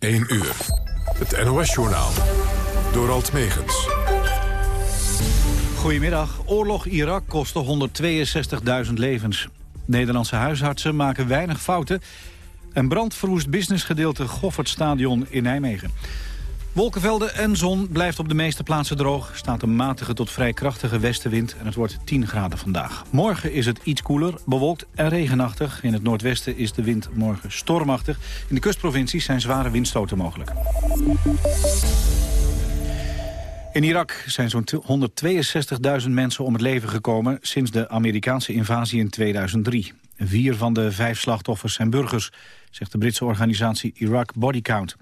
1 uur. Het NOS-journaal. Door Alt Megens. Goedemiddag. Oorlog Irak kostte 162.000 levens. Nederlandse huisartsen maken weinig fouten... en brand verwoest businessgedeelte Goffertstadion in Nijmegen. Wolkenvelden en zon blijft op de meeste plaatsen droog. staat een matige tot vrij krachtige westenwind en het wordt 10 graden vandaag. Morgen is het iets koeler, bewolkt en regenachtig. In het noordwesten is de wind morgen stormachtig. In de kustprovincies zijn zware windstoten mogelijk. In Irak zijn zo'n 162.000 mensen om het leven gekomen... sinds de Amerikaanse invasie in 2003. Vier van de vijf slachtoffers zijn burgers, zegt de Britse organisatie Iraq Body Count.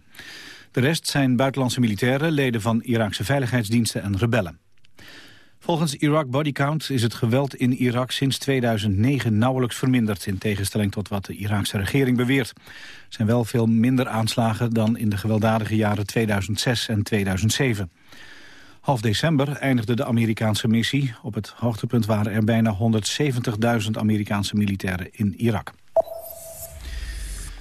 De rest zijn buitenlandse militairen, leden van Iraakse veiligheidsdiensten en rebellen. Volgens Iraq Body Count is het geweld in Irak sinds 2009 nauwelijks verminderd... in tegenstelling tot wat de Iraakse regering beweert. Er zijn wel veel minder aanslagen dan in de gewelddadige jaren 2006 en 2007. Half december eindigde de Amerikaanse missie. Op het hoogtepunt waren er bijna 170.000 Amerikaanse militairen in Irak.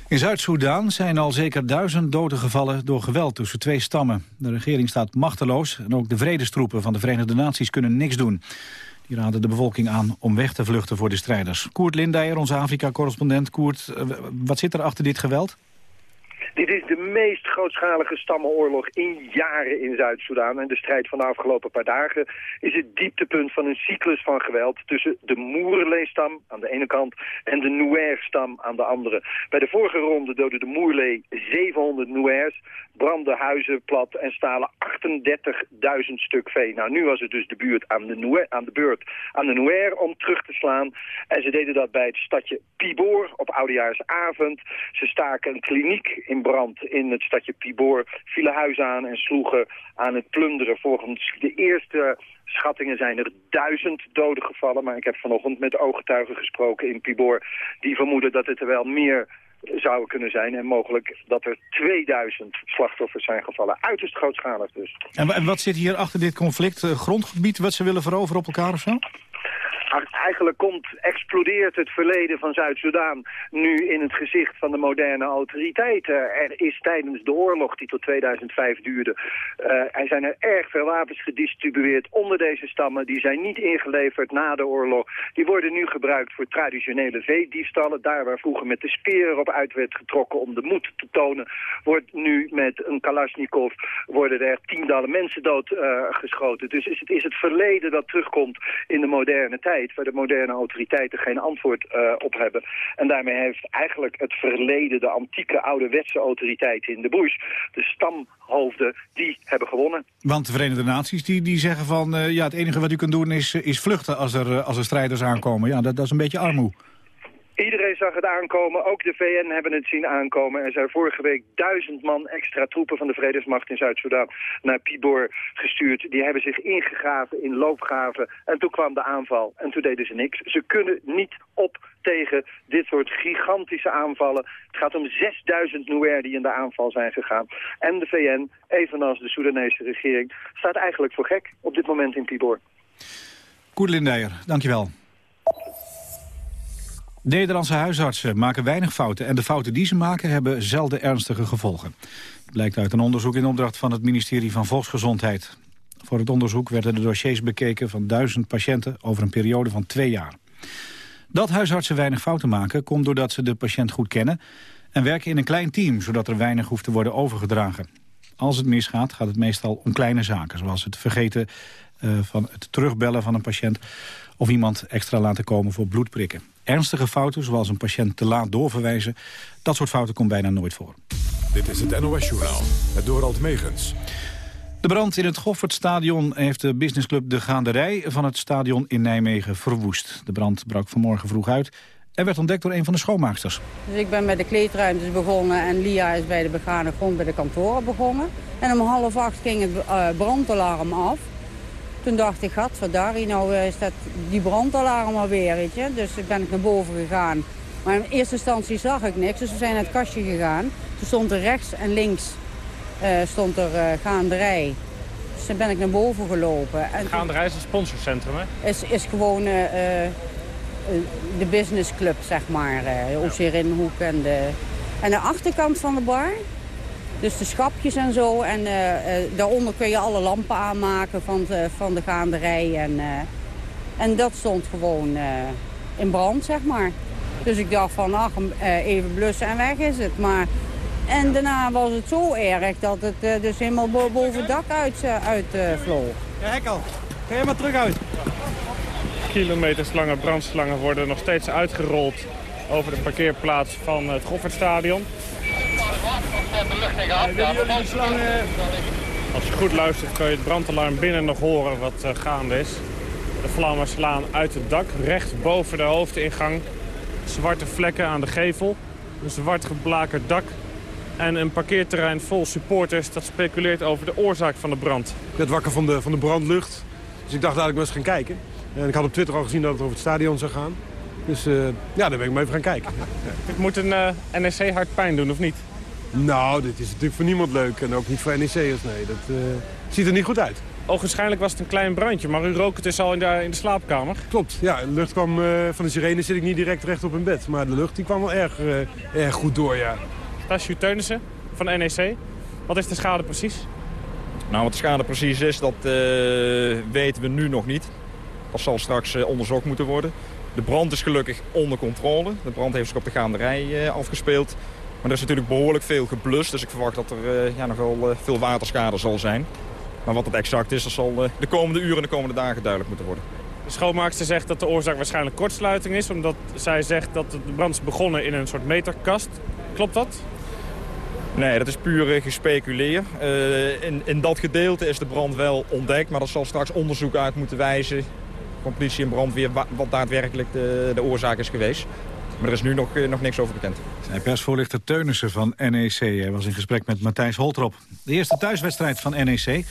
In Zuid-Soedan zijn al zeker duizend doden gevallen door geweld tussen twee stammen. De regering staat machteloos en ook de vredestroepen van de Verenigde Naties kunnen niks doen. Die raden de bevolking aan om weg te vluchten voor de strijders. Koert Lindeyer, onze Afrika-correspondent. Koert, eh, wat zit er achter dit geweld? Dit is de meest grootschalige stammenoorlog in jaren in Zuid-Soedan. En de strijd van de afgelopen paar dagen is het dieptepunt van een cyclus van geweld... tussen de Moerlee-stam aan de ene kant en de Nuer-stam aan de andere. Bij de vorige ronde doodde de Moerlee 700 Nuers, brandden huizen plat en stalen 38.000 stuk vee. Nou, nu was het dus de, buurt aan, de Nuer, aan de beurt aan de Nuer om terug te slaan. En ze deden dat bij het stadje Pibor op oudejaarsavond. Ze staken een kliniek in brand in het stadje Pibor, vielen huizen aan en sloegen aan het plunderen. Volgens de eerste schattingen zijn er duizend doden gevallen, maar ik heb vanochtend met ooggetuigen gesproken in Pibor. Die vermoeden dat het er wel meer zouden kunnen zijn. En mogelijk dat er 2000 slachtoffers zijn gevallen. Uiterst grootschalig dus. En, wat zit hier achter dit conflict? Uh, grondgebied wat ze willen veroveren op elkaar of zo? Eigenlijk komt, explodeert het verleden van Zuid-Soedan nu in het gezicht van de moderne autoriteiten. Er is tijdens de oorlog die tot 2005 duurde, uh, er zijn er erg veel wapens gedistribueerd onder deze stammen. Die zijn niet ingeleverd na de oorlog. Die worden nu gebruikt voor traditionele veediefstallen. Daar waar vroeger met de speer op uit werd getrokken om de moed te tonen, wordt nu met een Kalashnikov worden er tientallen mensen doodgeschoten. Uh, dus is het is het verleden dat terugkomt in de moderne tijd waar de moderne autoriteiten geen antwoord uh, op hebben. En daarmee heeft eigenlijk het verleden, de antieke ouderwetse autoriteiten in de bush, de stamhoofden, die hebben gewonnen. Want de Verenigde Naties die, die zeggen van, uh, ja, het enige wat u kunt doen is, is vluchten als er, als er strijders aankomen. Ja, dat, dat is een beetje armoe. Iedereen zag het aankomen, ook de VN hebben het zien aankomen. Er zijn vorige week duizend man extra troepen van de Vredesmacht in Zuid-Soedan naar Pibor gestuurd. Die hebben zich ingegraven in loopgraven en toen kwam de aanval en toen deden ze niks. Ze kunnen niet op tegen dit soort gigantische aanvallen. Het gaat om 6000 Nuer die in de aanval zijn gegaan. En de VN, evenals de Soedanese regering, staat eigenlijk voor gek op dit moment in Pibor. Koert dankjewel. Nederlandse huisartsen maken weinig fouten... en de fouten die ze maken hebben zelden ernstige gevolgen. Dat blijkt uit een onderzoek in opdracht van het ministerie van Volksgezondheid. Voor het onderzoek werden de dossiers bekeken van duizend patiënten... over een periode van twee jaar. Dat huisartsen weinig fouten maken komt doordat ze de patiënt goed kennen... en werken in een klein team, zodat er weinig hoeft te worden overgedragen. Als het misgaat, gaat het meestal om kleine zaken... zoals het vergeten uh, van het terugbellen van een patiënt... of iemand extra laten komen voor bloedprikken. Ernstige fouten, zoals een patiënt te laat doorverwijzen... dat soort fouten komt bijna nooit voor. Dit is het NOS-journaal, het Dorald Megens. De brand in het Goffertstadion heeft de businessclub De Gaanderij... van het stadion in Nijmegen verwoest. De brand brak vanmorgen vroeg uit en werd ontdekt door een van de schoonmaaksters. Dus ik ben met de kleedruimtes begonnen en Lia is bij de begane grond bij de kantoren begonnen. En om half acht ging het uh, brandalarm af. Toen dacht ik, daar nou eh, is dat die brandalarm alweer, weet je. Dus ben ik naar boven gegaan. Maar in eerste instantie zag ik niks, dus we zijn naar het kastje gegaan. Toen stond er rechts en links uh, stond er uh, gaanderij. Dus toen ben ik naar boven gelopen. En gaanderij is een sponsorcentrum, hè? Is, is gewoon uh, de businessclub, zeg maar. Uh, Rinhoek en de... En de achterkant van de bar, Dus de schapjes en zo. En daaronder kun je alle lampen aanmaken van de, van de gaanderij. En, en dat stond gewoon in brand, zeg maar. Dus ik dacht van, ach, even blussen en weg is het. Maar en daarna was het zo erg dat het uh, dus helemaal boven het dak uitvloog. Uit, uh, ja, hek al. Ga je maar terug uit. Kilometers lange brandslangen worden nog steeds uitgerold over de parkeerplaats van het Goffertstadion. Als je goed luistert kun je het brandalarm binnen nog horen wat uh, gaande is. De vlammen slaan uit het dak, recht boven de hoofdingang. Zwarte vlekken aan de gevel. Een zwart geblakerd dak en een parkeerterrein vol supporters dat speculeert over de oorzaak van de brand. Ik werd wakker van de, van de brandlucht, dus ik dacht dat ik maar eens gaan kijken. En ik had op Twitter al gezien dat het over het stadion zou gaan. Dus uh, ja, daar ben ik maar even gaan kijken. Het moet een uh, eh, NEC hard pijn doen, of niet? Nou, dit is natuurlijk voor niemand leuk. En ook niet voor NEC'ers, nee. Dat uh, ziet er niet goed uit. Ogenschijnlijk was het een klein brandje, maar u rook het dus al in de, in de slaapkamer? Klopt, ja. De lucht kwam van de sirene zit ik niet direct recht op een bed. Maar de lucht die kwam wel erg, erg goed door, ja. Tasju Teunissen van NEC. Wat is de schade precies? Nou, wat de schade precies is, dat uh, weten we nu nog niet. Dat zal straks uh, onderzocht moeten worden. De brand is gelukkig onder controle. De brand heeft zich op de gaanderij uh, afgespeeld. Maar er is natuurlijk behoorlijk veel geblust. Dus ik verwacht dat er ja, nog wel veel waterschade zal zijn. Maar wat het exact is, dat zal de komende uren en de komende dagen duidelijk moeten worden. De schoonmaakster zegt dat de oorzaak waarschijnlijk kortsluiting is. Omdat zij zegt dat de brand is begonnen in een soort meterkast. Klopt dat? Nee, dat is puur gespeculeer. Uh, in, in dat gedeelte is de brand wel ontdekt, maar dat zal straks onderzoek uit moeten wijzen van politie en brandweer wat daadwerkelijk de, de oorzaak is geweest. Maar er is nu nog, eh, nog niks over bekend. Zijn persvoorlichter Teunissen van NEC Hij was in gesprek met Matthijs Holtrop. De eerste thuiswedstrijd van NEC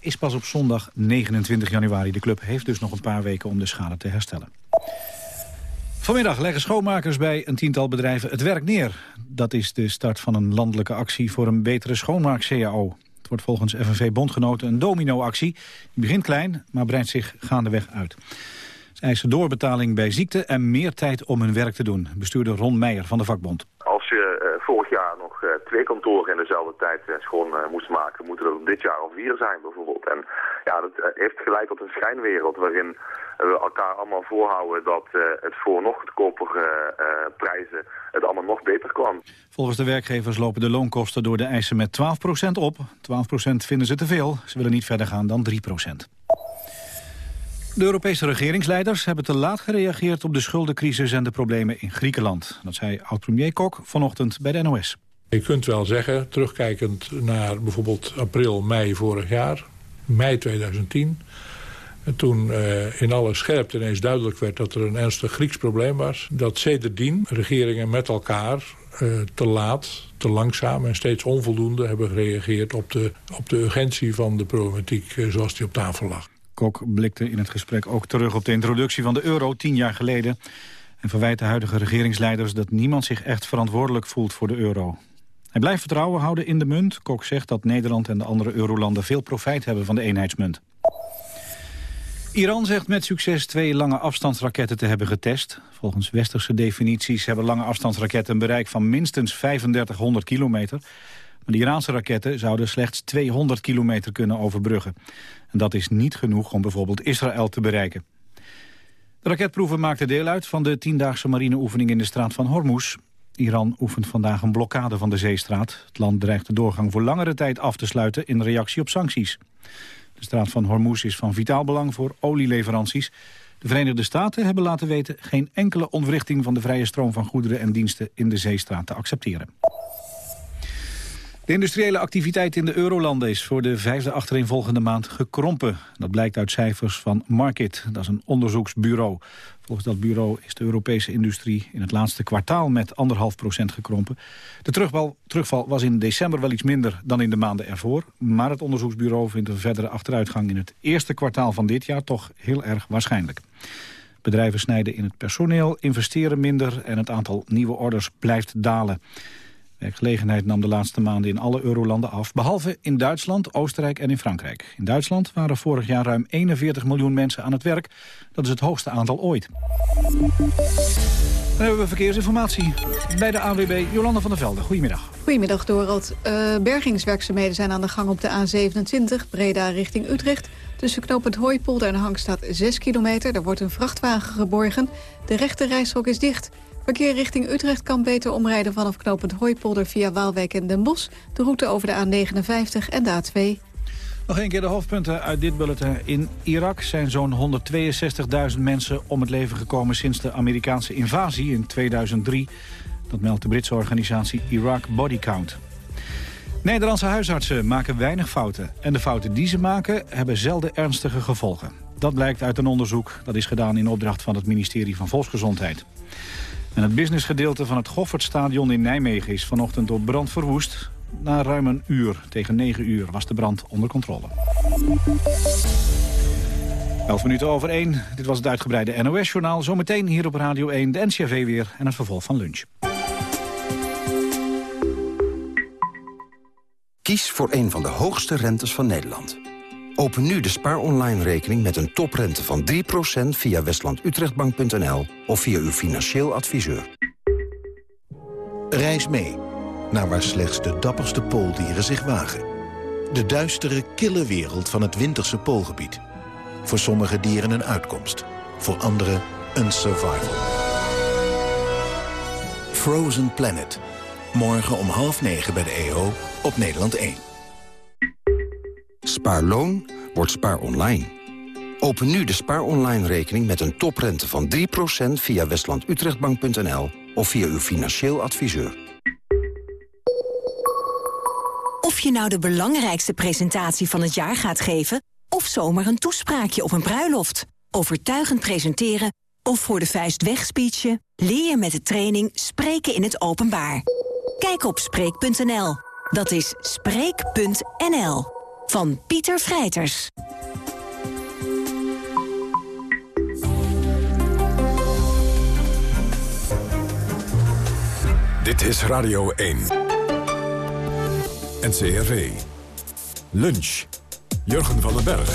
is pas op zondag 29 januari. De club heeft dus nog een paar weken om de schade te herstellen. Vanmiddag leggen schoonmakers bij een tiental bedrijven het werk neer. Dat is de start van een landelijke actie voor een betere schoonmaak-CAO. Het wordt volgens FNV-bondgenoten een domino-actie. Die begint klein, maar breidt zich gaandeweg uit. Ze eisen doorbetaling bij ziekte en meer tijd om hun werk te doen. Bestuurder Ron Meijer van de vakbond. Als je uh, vorig jaar nog uh, twee kantoren in dezelfde tijd uh, schoon moest maken... moeten er dit jaar al vier zijn bijvoorbeeld. En ja, dat heeft geleid tot een schijnwereld waarin we elkaar allemaal voorhouden dat het voor nog goedkopere prijzen het allemaal nog beter kwam. Volgens de werkgevers lopen de loonkosten door de eisen met 12% op. 12% vinden ze te veel. Ze willen niet verder gaan dan 3%. De Europese regeringsleiders hebben te laat gereageerd op de schuldencrisis en de problemen in Griekenland. Dat zei oud-premier Kok vanochtend bij de NOS. Je kunt wel zeggen, terugkijkend naar bijvoorbeeld april, mei vorig jaar, mei 2010 toen uh, in alle scherpte ineens duidelijk werd dat er een ernstig Grieks probleem was... dat sedertdien regeringen met elkaar uh, te laat, te langzaam en steeds onvoldoende... hebben gereageerd op de, op de urgentie van de problematiek uh, zoals die op tafel lag. Kok blikte in het gesprek ook terug op de introductie van de euro tien jaar geleden... en verwijt de huidige regeringsleiders dat niemand zich echt verantwoordelijk voelt voor de euro. Hij blijft vertrouwen houden in de munt. Kok zegt dat Nederland en de andere eurolanden veel profijt hebben van de eenheidsmunt. Iran zegt met succes twee lange afstandsraketten te hebben getest. Volgens westerse definities hebben lange afstandsraketten een bereik van minstens 3500 kilometer. Maar de Iraanse raketten zouden slechts 200 kilometer kunnen overbruggen. En dat is niet genoeg om bijvoorbeeld Israël te bereiken. De raketproeven maakten deel uit van de tiendaagse marineoefening in de straat van Hormuz. Iran oefent vandaag een blokkade van de zeestraat. Het land dreigt de doorgang voor langere tijd af te sluiten in reactie op sancties. De straat van Hormuz is van vitaal belang voor olieleveranties. De Verenigde Staten hebben laten weten geen enkele ontwrichting van de vrije stroom van goederen en diensten in de zeestraat te accepteren. De industriële activiteit in de eurolanden is voor de vijfde achtereenvolgende maand gekrompen. Dat blijkt uit cijfers van Market, dat is een onderzoeksbureau. Volgens dat bureau is de Europese industrie in het laatste kwartaal met anderhalf procent gekrompen. De terugval, terugval was in december wel iets minder dan in de maanden ervoor. Maar het onderzoeksbureau vindt een verdere achteruitgang in het eerste kwartaal van dit jaar toch heel erg waarschijnlijk. Bedrijven snijden in het personeel, investeren minder en het aantal nieuwe orders blijft dalen. Werkgelegenheid nam de laatste maanden in alle eurolanden af, behalve in Duitsland, Oostenrijk en in Frankrijk. In Duitsland waren vorig jaar ruim 41 miljoen mensen aan het werk. Dat is het hoogste aantal ooit. Dan hebben we verkeersinformatie bij de AWB Jolanda van der Velde. Goedemiddag. Goedemiddag, Dorald. Uh, bergingswerkzaamheden zijn aan de gang op de A27, Breda richting Utrecht. Tussen knooppunt Hooipolder en Hang staat 6 kilometer. Er wordt een vrachtwagen geborgen. De rechte is dicht. Verkeer richting Utrecht kan beter omrijden vanaf knooppunt Hooipolder via Waalwijk en Den Bosch. De route over de A59 en de A2. Nog een keer de hoofdpunten uit dit bulletin. In Irak zijn zo'n 162.000 mensen om het leven gekomen sinds de Amerikaanse invasie in 2003. Dat meldt de Britse organisatie Iraq Body Count. Nederlandse huisartsen maken weinig fouten. En de fouten die ze maken hebben zelden ernstige gevolgen. Dat blijkt uit een onderzoek dat is gedaan in opdracht van het ministerie van Volksgezondheid. En het businessgedeelte van het Goffertstadion in Nijmegen is vanochtend door brand verwoest. Na ruim een uur, tegen 9 uur, was de brand onder controle. 11 minuten over 1. Dit was het uitgebreide NOS-journaal. Zometeen hier op Radio 1 de NCRV weer en het vervolg van lunch. Kies voor een van de hoogste rentes van Nederland. Open nu de Spaar Online rekening met een toprente van 3% via westlandutrechtbank.nl of via uw financieel adviseur. Reis mee naar waar slechts de dapperste pooldieren zich wagen. De duistere, kille wereld van het winterse poolgebied. Voor sommige dieren een uitkomst, voor anderen een survival. Frozen Planet. Morgen om half negen bij de EO op Nederland 1. Spaarloon wordt spaar online. Open nu de spaar online rekening met een toprente van 3% via westlandutrechtbank.nl of via uw financieel adviseur. Of je nou de belangrijkste presentatie van het jaar gaat geven... of zomaar een toespraakje op een bruiloft. Overtuigend presenteren of voor de vuist wegspeechen... leer je met de training Spreken in het Openbaar. Kijk op Spreek.nl. Dat is Spreek.nl. Van Pieter Vrijters. Dit is Radio 1. NCRV. Lunch. Jurgen van den Berg.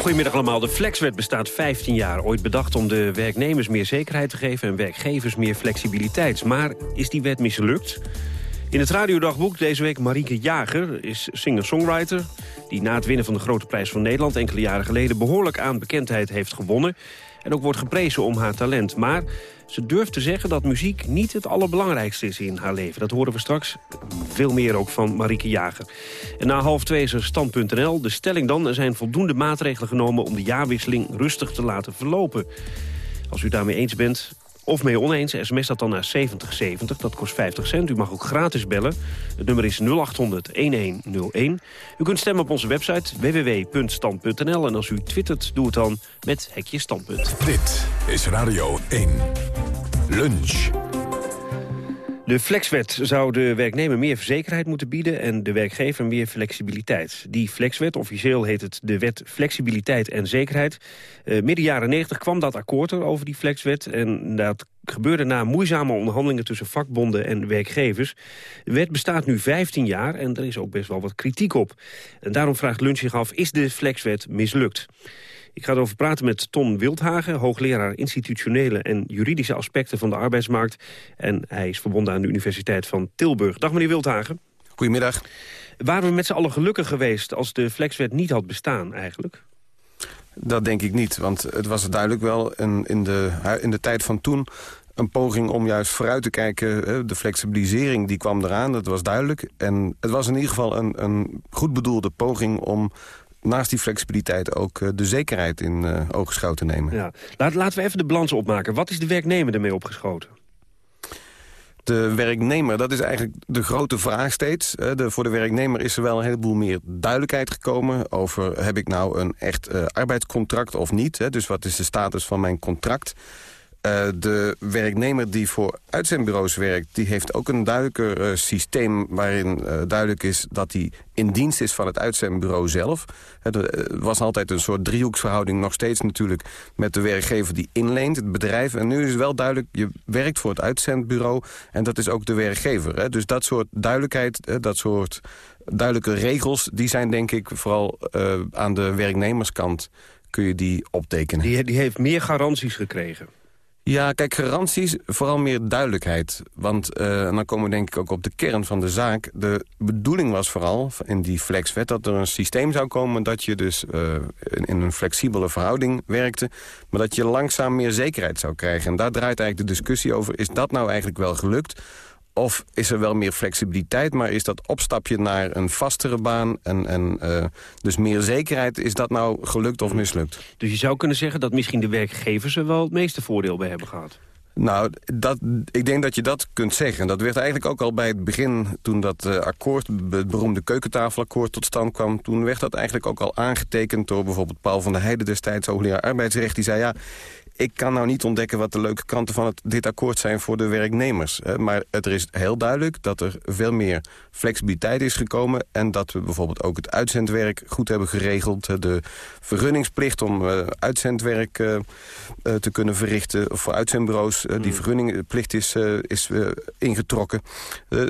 Goedemiddag allemaal. De Flexwet bestaat 15 jaar. Ooit bedacht om de werknemers meer zekerheid te geven... en werkgevers meer flexibiliteit. Maar is die wet mislukt? In het radiodagboek deze week Marieke Jager is singer-songwriter... die na het winnen van de Grote Prijs van Nederland enkele jaren geleden... behoorlijk aan bekendheid heeft gewonnen. En ook wordt geprezen om haar talent. Maar ze durft te zeggen dat muziek niet het allerbelangrijkste is in haar leven. Dat horen we straks veel meer ook van Marieke Jager. En na half twee is er stand.nl. De stelling dan, er zijn voldoende maatregelen genomen... om de jaarwisseling rustig te laten verlopen. Als u daarmee eens bent, of mee oneens, sms dat dan naar 7070. Dat kost 50 cent. U mag ook gratis bellen. Het nummer is 0800-1101. U kunt stemmen op onze website www.stand.nl. En als u twittert, doe het dan met Hekje Standpunt. Dit is Radio 1. Lunch. De flexwet zou de werknemer meer zekerheid moeten bieden... en de werkgever meer flexibiliteit. Die flexwet, officieel heet het de wet flexibiliteit en zekerheid. Uh, midden jaren 90 kwam dat akkoord er over die flexwet... en dat gebeurde na moeizame onderhandelingen tussen vakbonden en werkgevers. De wet bestaat nu 15 jaar en er is ook best wel wat kritiek op. En daarom vraagt Lunch zich af, is de flexwet mislukt? Ik ga erover praten met Ton Wildhagen, hoogleraar institutionele en juridische aspecten van de arbeidsmarkt. En hij is verbonden aan de Universiteit van Tilburg. Dag meneer Wildhagen. Goedemiddag. Waren we met z'n allen gelukkig geweest als de flexwet niet had bestaan eigenlijk? Dat denk ik niet, want het was duidelijk wel in, in, de, in de tijd van toen een poging om juist vooruit te kijken. De flexibilisering die kwam eraan, dat was duidelijk. En het was in ieder geval een, een goed bedoelde poging om naast die flexibiliteit ook eh, de zekerheid in uh, oogschouw te nemen. Ja. Laat, laten we even de balans opmaken. Wat is de werknemer ermee opgeschoten? De werknemer, dat is eigenlijk de grote vraag steeds. De, voor de werknemer is er wel een heleboel meer duidelijkheid gekomen... over heb ik nou een echt uh, arbeidscontract of niet. Hè? Dus wat is de status van mijn contract... Uh, de werknemer die voor uitzendbureaus werkt... die heeft ook een duidelijker uh, systeem waarin uh, duidelijk is... dat hij in dienst is van het uitzendbureau zelf. Het was altijd een soort driehoeksverhouding nog steeds natuurlijk... met de werkgever die inleent, het bedrijf. En nu is het wel duidelijk, je werkt voor het uitzendbureau... en dat is ook de werkgever. Hè? Dus dat soort duidelijkheid, dat soort duidelijke regels... die zijn denk ik vooral aan de werknemerskant kun je die optekenen. Die, die heeft meer garanties gekregen. Ja, kijk, garanties, vooral meer duidelijkheid. Want uh, dan komen we denk ik ook op de kern van de zaak. De bedoeling was vooral in die flexwet dat er een systeem zou komen... dat je dus uh, in een flexibele verhouding werkte... maar dat je langzaam meer zekerheid zou krijgen. En daar draait eigenlijk de discussie over. Is dat nou eigenlijk wel gelukt? Of is er wel meer flexibiliteit, maar is dat opstapje naar een vastere baan... en, en uh, dus meer zekerheid, is dat nou gelukt of mislukt? Dus je zou kunnen zeggen dat misschien de werkgevers er wel het meeste voordeel bij hebben gehad? Nou, dat, ik denk dat je dat kunt zeggen. Dat werd eigenlijk ook al bij het begin, toen dat uh, akkoord... het beroemde keukentafelakkoord tot stand kwam... toen werd dat eigenlijk ook al aangetekend door bijvoorbeeld Paul van der Heijden... destijds hoogleraar arbeidsrecht, die zei... ja, ik kan nou niet ontdekken wat de leuke kanten van het, dit akkoord zijn voor de werknemers. Maar het is heel duidelijk dat er veel meer flexibiliteit is gekomen... en dat we bijvoorbeeld ook het uitzendwerk goed hebben geregeld. De vergunningsplicht om uh, uitzendwerk uh, uh, te kunnen verrichten... voor uitzendbureaus, die mm. vergunningplicht is, is ingetrokken.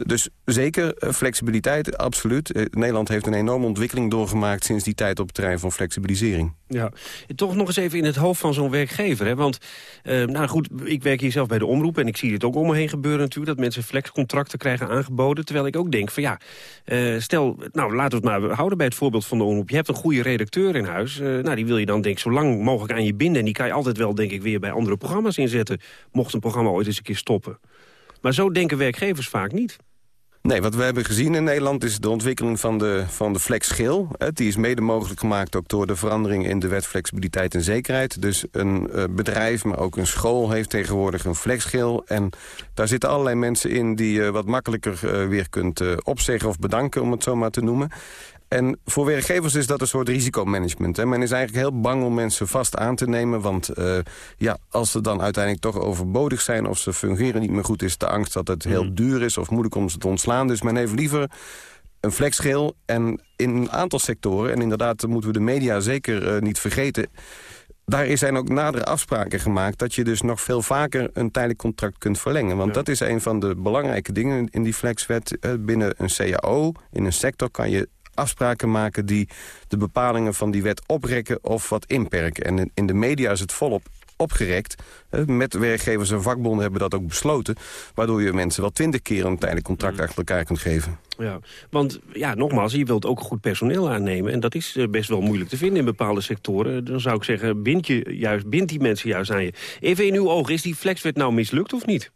dus zeker flexibiliteit, absoluut. Nederland heeft een enorme ontwikkeling doorgemaakt... sinds die tijd op het terrein van flexibilisering. Ja, toch nog eens even in het hoofd van zo'n werkgever. Hè? Want, uh, nou goed, ik werk hier zelf bij de omroep... en ik zie dit ook om me heen gebeuren natuurlijk... dat mensen flexcontracten krijgen aangeboden. Terwijl ik ook denk van ja, uh, stel, nou laten we het maar houden bij het voorbeeld van de omroep. Je hebt een goede redacteur in huis. Uh, nou, die wil je dan denk ik zo lang mogelijk aan je binden. En die kan je altijd wel denk ik weer bij andere programma's inzetten. Mocht een programma ooit eens een keer stoppen. Maar zo denken werkgevers vaak niet. Nee, wat we hebben gezien in Nederland is de ontwikkeling van de, van de flexschil. Die is mede mogelijk gemaakt ook door de verandering in de wet flexibiliteit en zekerheid. Dus een uh, bedrijf, maar ook een school heeft tegenwoordig een flexschil. En daar zitten allerlei mensen in die je wat makkelijker weer kunt opzeggen of bedanken, om het zo maar te noemen. En voor werkgevers is dat een soort risicomanagement. Hè. Men is eigenlijk heel bang om mensen vast aan te nemen. Want uh, ja, als ze dan uiteindelijk toch overbodig zijn... of ze fungeren niet meer goed, is de angst dat het heel mm. duur is... of moeilijk om ze te ontslaan. Dus men heeft liever een flexgeel. En in een aantal sectoren, en inderdaad moeten we de media zeker uh, niet vergeten... daar zijn ook nadere afspraken gemaakt... dat je dus nog veel vaker een tijdelijk contract kunt verlengen. Want ja. dat is een van de belangrijke dingen in die flexwet. Uh, binnen een CAO, in een sector, kan je afspraken maken die de bepalingen van die wet oprekken of wat inperken. En in de media is het volop opgerekt. Met werkgevers en vakbonden hebben dat ook besloten. Waardoor je mensen wel twintig keer een tijdelijk contract mm. achter elkaar kunt geven. Ja, want ja, nogmaals, je wilt ook goed personeel aannemen. En dat is eh, best wel moeilijk te vinden in bepaalde sectoren. Dan zou ik zeggen, bind, je juist, bind die mensen juist aan je. Even in uw ogen, is die flexwet nou mislukt of niet?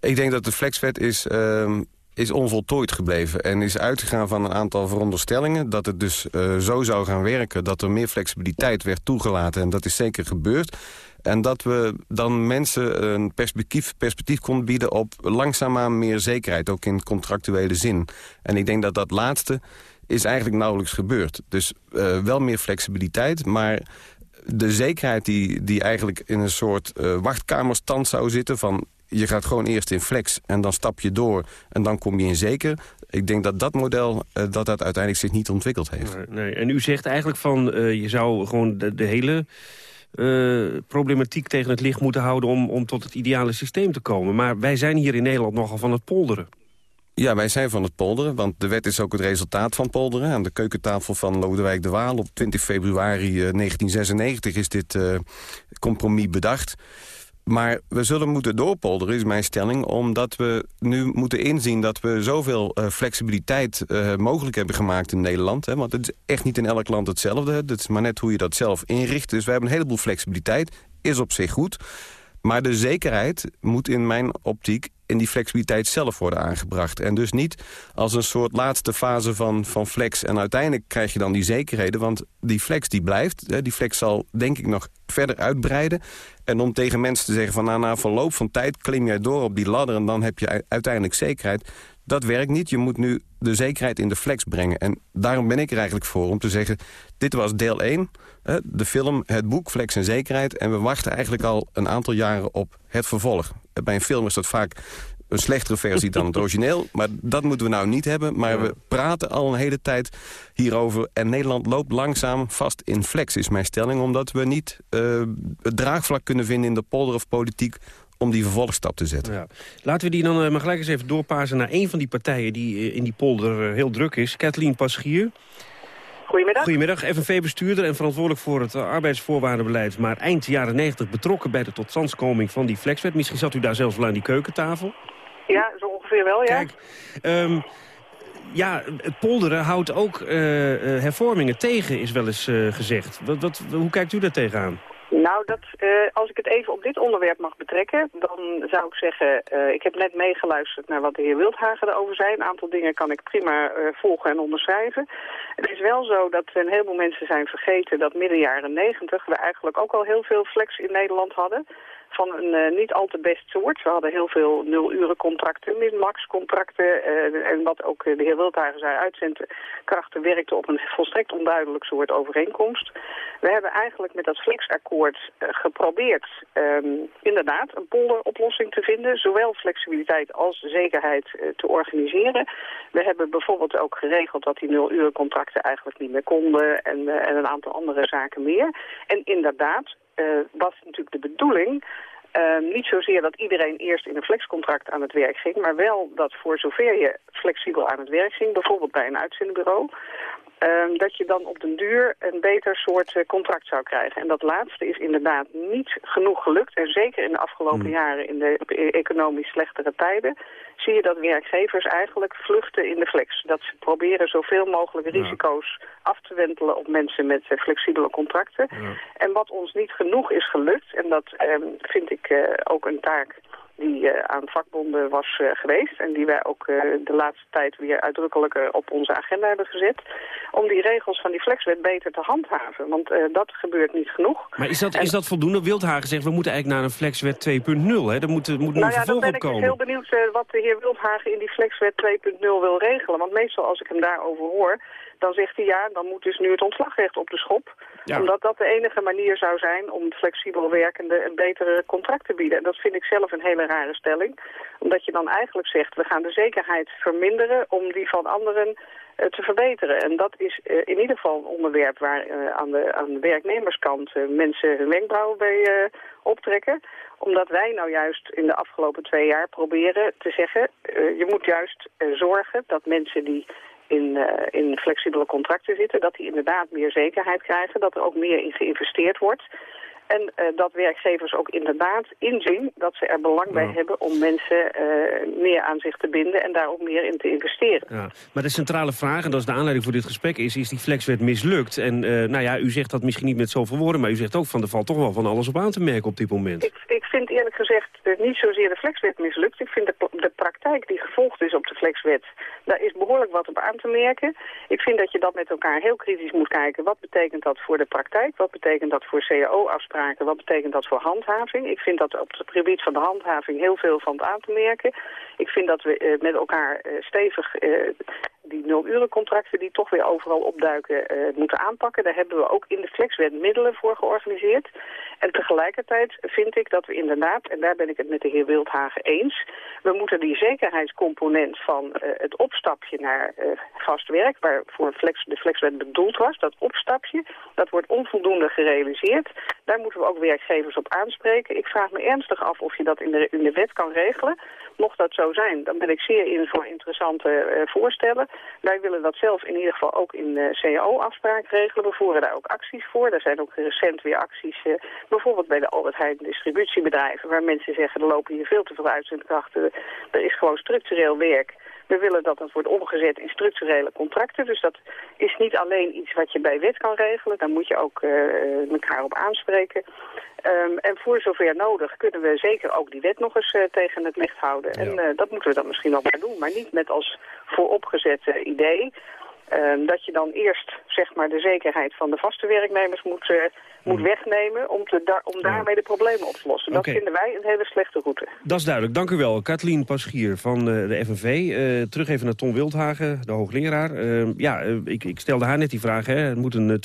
Ik denk dat de flexwet is... Uh, is onvoltooid gebleven en is uitgegaan van een aantal veronderstellingen... dat het dus uh, zo zou gaan werken, dat er meer flexibiliteit werd toegelaten... en dat is zeker gebeurd. En dat we dan mensen een perspectief, perspectief konden bieden op langzaamaan meer zekerheid, ook in contractuele zin. En ik denk dat dat laatste is eigenlijk nauwelijks gebeurd. Dus uh, wel meer flexibiliteit, maar de zekerheid die, die eigenlijk in een soort uh, wachtkamerstand zou zitten... van je gaat gewoon eerst in flex en dan stap je door en dan kom je in zeker. Ik denk dat dat model uh, dat dat uiteindelijk zich niet ontwikkeld heeft. Nee, nee. En u zegt eigenlijk van uh, je zou gewoon de, de hele uh, problematiek tegen het licht moeten houden... Om, om tot het ideale systeem te komen. Maar wij zijn hier in Nederland nogal van het polderen. Ja, wij zijn van het polderen, want de wet is ook het resultaat van polderen. Aan de keukentafel van Lodewijk de Waal op 20 februari 1996 is dit compromis bedacht. Maar we zullen moeten doorpolderen, is mijn stelling... omdat we nu moeten inzien dat we zoveel uh, flexibiliteit uh, mogelijk hebben gemaakt in Nederland. Hè, want het is echt niet in elk land hetzelfde. Het is maar net hoe je dat zelf inricht. Dus we hebben een heleboel flexibiliteit. Is op zich goed. Maar de zekerheid moet in mijn optiek in die flexibiliteit zelf worden aangebracht. En dus niet als een soort laatste fase van, van flex. En uiteindelijk krijg je dan die zekerheden, want die flex die blijft. Die flex zal denk ik nog verder uitbreiden. En om tegen mensen te zeggen van nou, na verloop van tijd klim jij door op die ladder... en dan heb je uiteindelijk zekerheid. Dat werkt niet. Je moet nu de zekerheid in de flex brengen. En daarom ben ik er eigenlijk voor om te zeggen... dit was deel 1, de film, het boek Flex en Zekerheid... en we wachten eigenlijk al een aantal jaren op het vervolg. Bij een film is dat vaak een slechtere versie dan het origineel. Maar dat moeten we nou niet hebben. Maar we praten al een hele tijd hierover. En Nederland loopt langzaam vast in flex, is mijn stelling. Omdat we niet uh, het draagvlak kunnen vinden in de polder of politiek om die vervolgstap te zetten. Ja. Laten we die dan uh, maar gelijk eens even doorpassen naar een van die partijen... die uh, in die polder heel druk is, Kathleen Paschier. Goedemiddag. Goedemiddag, FNV-bestuurder en verantwoordelijk voor het arbeidsvoorwaardenbeleid... maar eind jaren 90 betrokken bij de totstandkoming van die flexwet. Misschien zat u daar zelfs wel aan die keukentafel. Ja, zo ongeveer wel, ja. Kijk, um, ja, het polderen houdt ook uh, hervormingen tegen, is wel eens uh, gezegd. Wat, wat, hoe kijkt u daar tegenaan? Nou, dat, uh, als ik het even op dit onderwerp mag betrekken, dan zou ik zeggen, uh, ik heb net meegeluisterd naar wat de heer Wildhagen erover zei. Een aantal dingen kan ik prima uh, volgen en onderschrijven. Het is wel zo dat een heleboel mensen zijn vergeten dat midden jaren negentig we eigenlijk ook al heel veel flex in Nederland hadden van een uh, niet al te best soort. We hadden heel veel nul-uren-contracten, min-max-contracten. Uh, en wat ook de heer Wildhagen zei, uitzendkrachten werkten op een volstrekt onduidelijk soort overeenkomst. We hebben eigenlijk met dat flexakkoord uh, geprobeerd um, inderdaad een polderoplossing te vinden. Zowel flexibiliteit als zekerheid te organiseren. We hebben bijvoorbeeld ook geregeld dat die nul-uren-contracten eigenlijk niet meer konden. En, en een aantal andere zaken meer. En inderdaad, was natuurlijk de bedoeling... Uh, niet zozeer dat iedereen eerst in een flexcontract aan het werk ging... maar wel dat voor zover je flexibel aan het werk ging... bijvoorbeeld bij een uitzendbureau... Uh, dat je dan op den duur een beter soort uh, contract zou krijgen. En dat laatste is inderdaad niet genoeg gelukt. En zeker in de afgelopen mm. jaren, in de economisch slechtere tijden... zie je dat werkgevers eigenlijk vluchten in de flex. Dat ze proberen zoveel mogelijk risico's af te wentelen op mensen met uh, flexibele contracten. Ja. En wat ons niet genoeg is gelukt, en dat vind ik ook een taak die uh, aan vakbonden was uh, geweest... en die wij ook uh, de laatste tijd weer uitdrukkelijk op onze agenda hebben gezet... om die regels van die flexwet beter te handhaven. Want dat gebeurt niet genoeg. Maar is dat, en... is dat voldoende? Wildhagen zegt, we moeten eigenlijk naar een flexwet 2.0. Er moet, moet nou ja, dan ben ik dus heel benieuwd wat de heer Wildhagen in die flexwet 2.0 wil regelen. Want meestal als ik hem daarover hoor dan zegt hij ja, dan moet dus nu het ontslagrecht op de schop. Ja. Omdat dat de enige manier zou zijn om flexibel werkende een betere contract te bieden. En dat vind ik zelf een hele rare stelling. Omdat je dan eigenlijk zegt, we gaan de zekerheid verminderen om die van anderen uh, te verbeteren. En dat is uh, in ieder geval een onderwerp waar uh, aan, de, aan de werknemerskant mensen hun wenkbrauwen bij optrekken omdat wij nou juist in de afgelopen twee jaar proberen te zeggen... Je moet juist zorgen dat mensen die in, uh, in flexibele contracten zitten, dat die inderdaad meer zekerheid krijgen, dat er ook meer in geïnvesteerd wordt. En uh, dat werkgevers ook inderdaad inzien dat ze er belang bij ja. hebben om mensen uh, meer aan zich te binden en daar ook meer in te investeren. Ja. Maar de centrale vraag, en dat is de aanleiding voor dit gesprek, is, is die flexwet mislukt? En uh, nou ja, u zegt dat misschien niet met zoveel woorden, maar u zegt ook van er valt toch wel van alles op aan te merken op dit moment. Ik, ik vind eerlijk gezegd niet zozeer de flexwet mislukt. Ik vind de, de praktijk die gevolgd is op de flexwet, daar is behoorlijk wat op aan te merken. Ik vind dat je dat met elkaar heel kritisch moet kijken. Wat betekent dat voor de praktijk? Wat betekent dat voor cao-afspraken? Wat betekent dat voor handhaving? Ik vind dat op het gebied van de handhaving heel veel van aan te merken. Ik vind dat we uh, met elkaar uh, stevig uh, die nul-urencontracten die toch weer overal opduiken moeten aanpakken. Daar hebben we ook in de flexwet middelen voor georganiseerd. En tegelijkertijd vind ik dat we inderdaad, en daar ben ik het met de heer Wildhagen eens... we moeten die zekerheidscomponent van het opstapje naar vast werk... waarvoor flex, de flexwet bedoeld was, dat opstapje, dat wordt onvoldoende gerealiseerd. Daar moeten we ook werkgevers op aanspreken. Ik vraag me ernstig af of je dat in de, in de wet kan regelen. Mocht dat zo zijn, dan ben ik zeer in voor interessante uh, voorstellen. Wij willen dat zelf in ieder geval ook in uh, cao-afspraak regelen. We voeren daar ook acties voor. Er zijn ook recent weer acties, uh, bijvoorbeeld bij de Albert Heijn distributiebedrijven... waar mensen zeggen, er lopen hier veel te veel uitzendkrachten. Er is gewoon structureel werk... We willen dat dat wordt omgezet in structurele contracten. Dus dat is niet alleen iets wat je bij wet kan regelen. Daar moet je ook uh, elkaar op aanspreken. Um, en voor zover nodig kunnen we zeker ook die wet nog eens uh, tegen het licht houden. Ja. En uh, dat moeten we dan misschien nog maar doen. Maar niet met als vooropgezette idee... Um, dat je dan eerst zeg maar, de zekerheid van de vaste werknemers moet, uh, moet wegnemen... om, te da om daarmee de problemen op te lossen. Dat okay. vinden wij een hele slechte route. Dat is duidelijk. Dank u wel. Kathleen Paschier van uh, de FNV. Uh, terug even naar Tom Wildhagen, de hoogleraar. ja, ik, ik, stelde haar net die vraag. Hè. Er moet een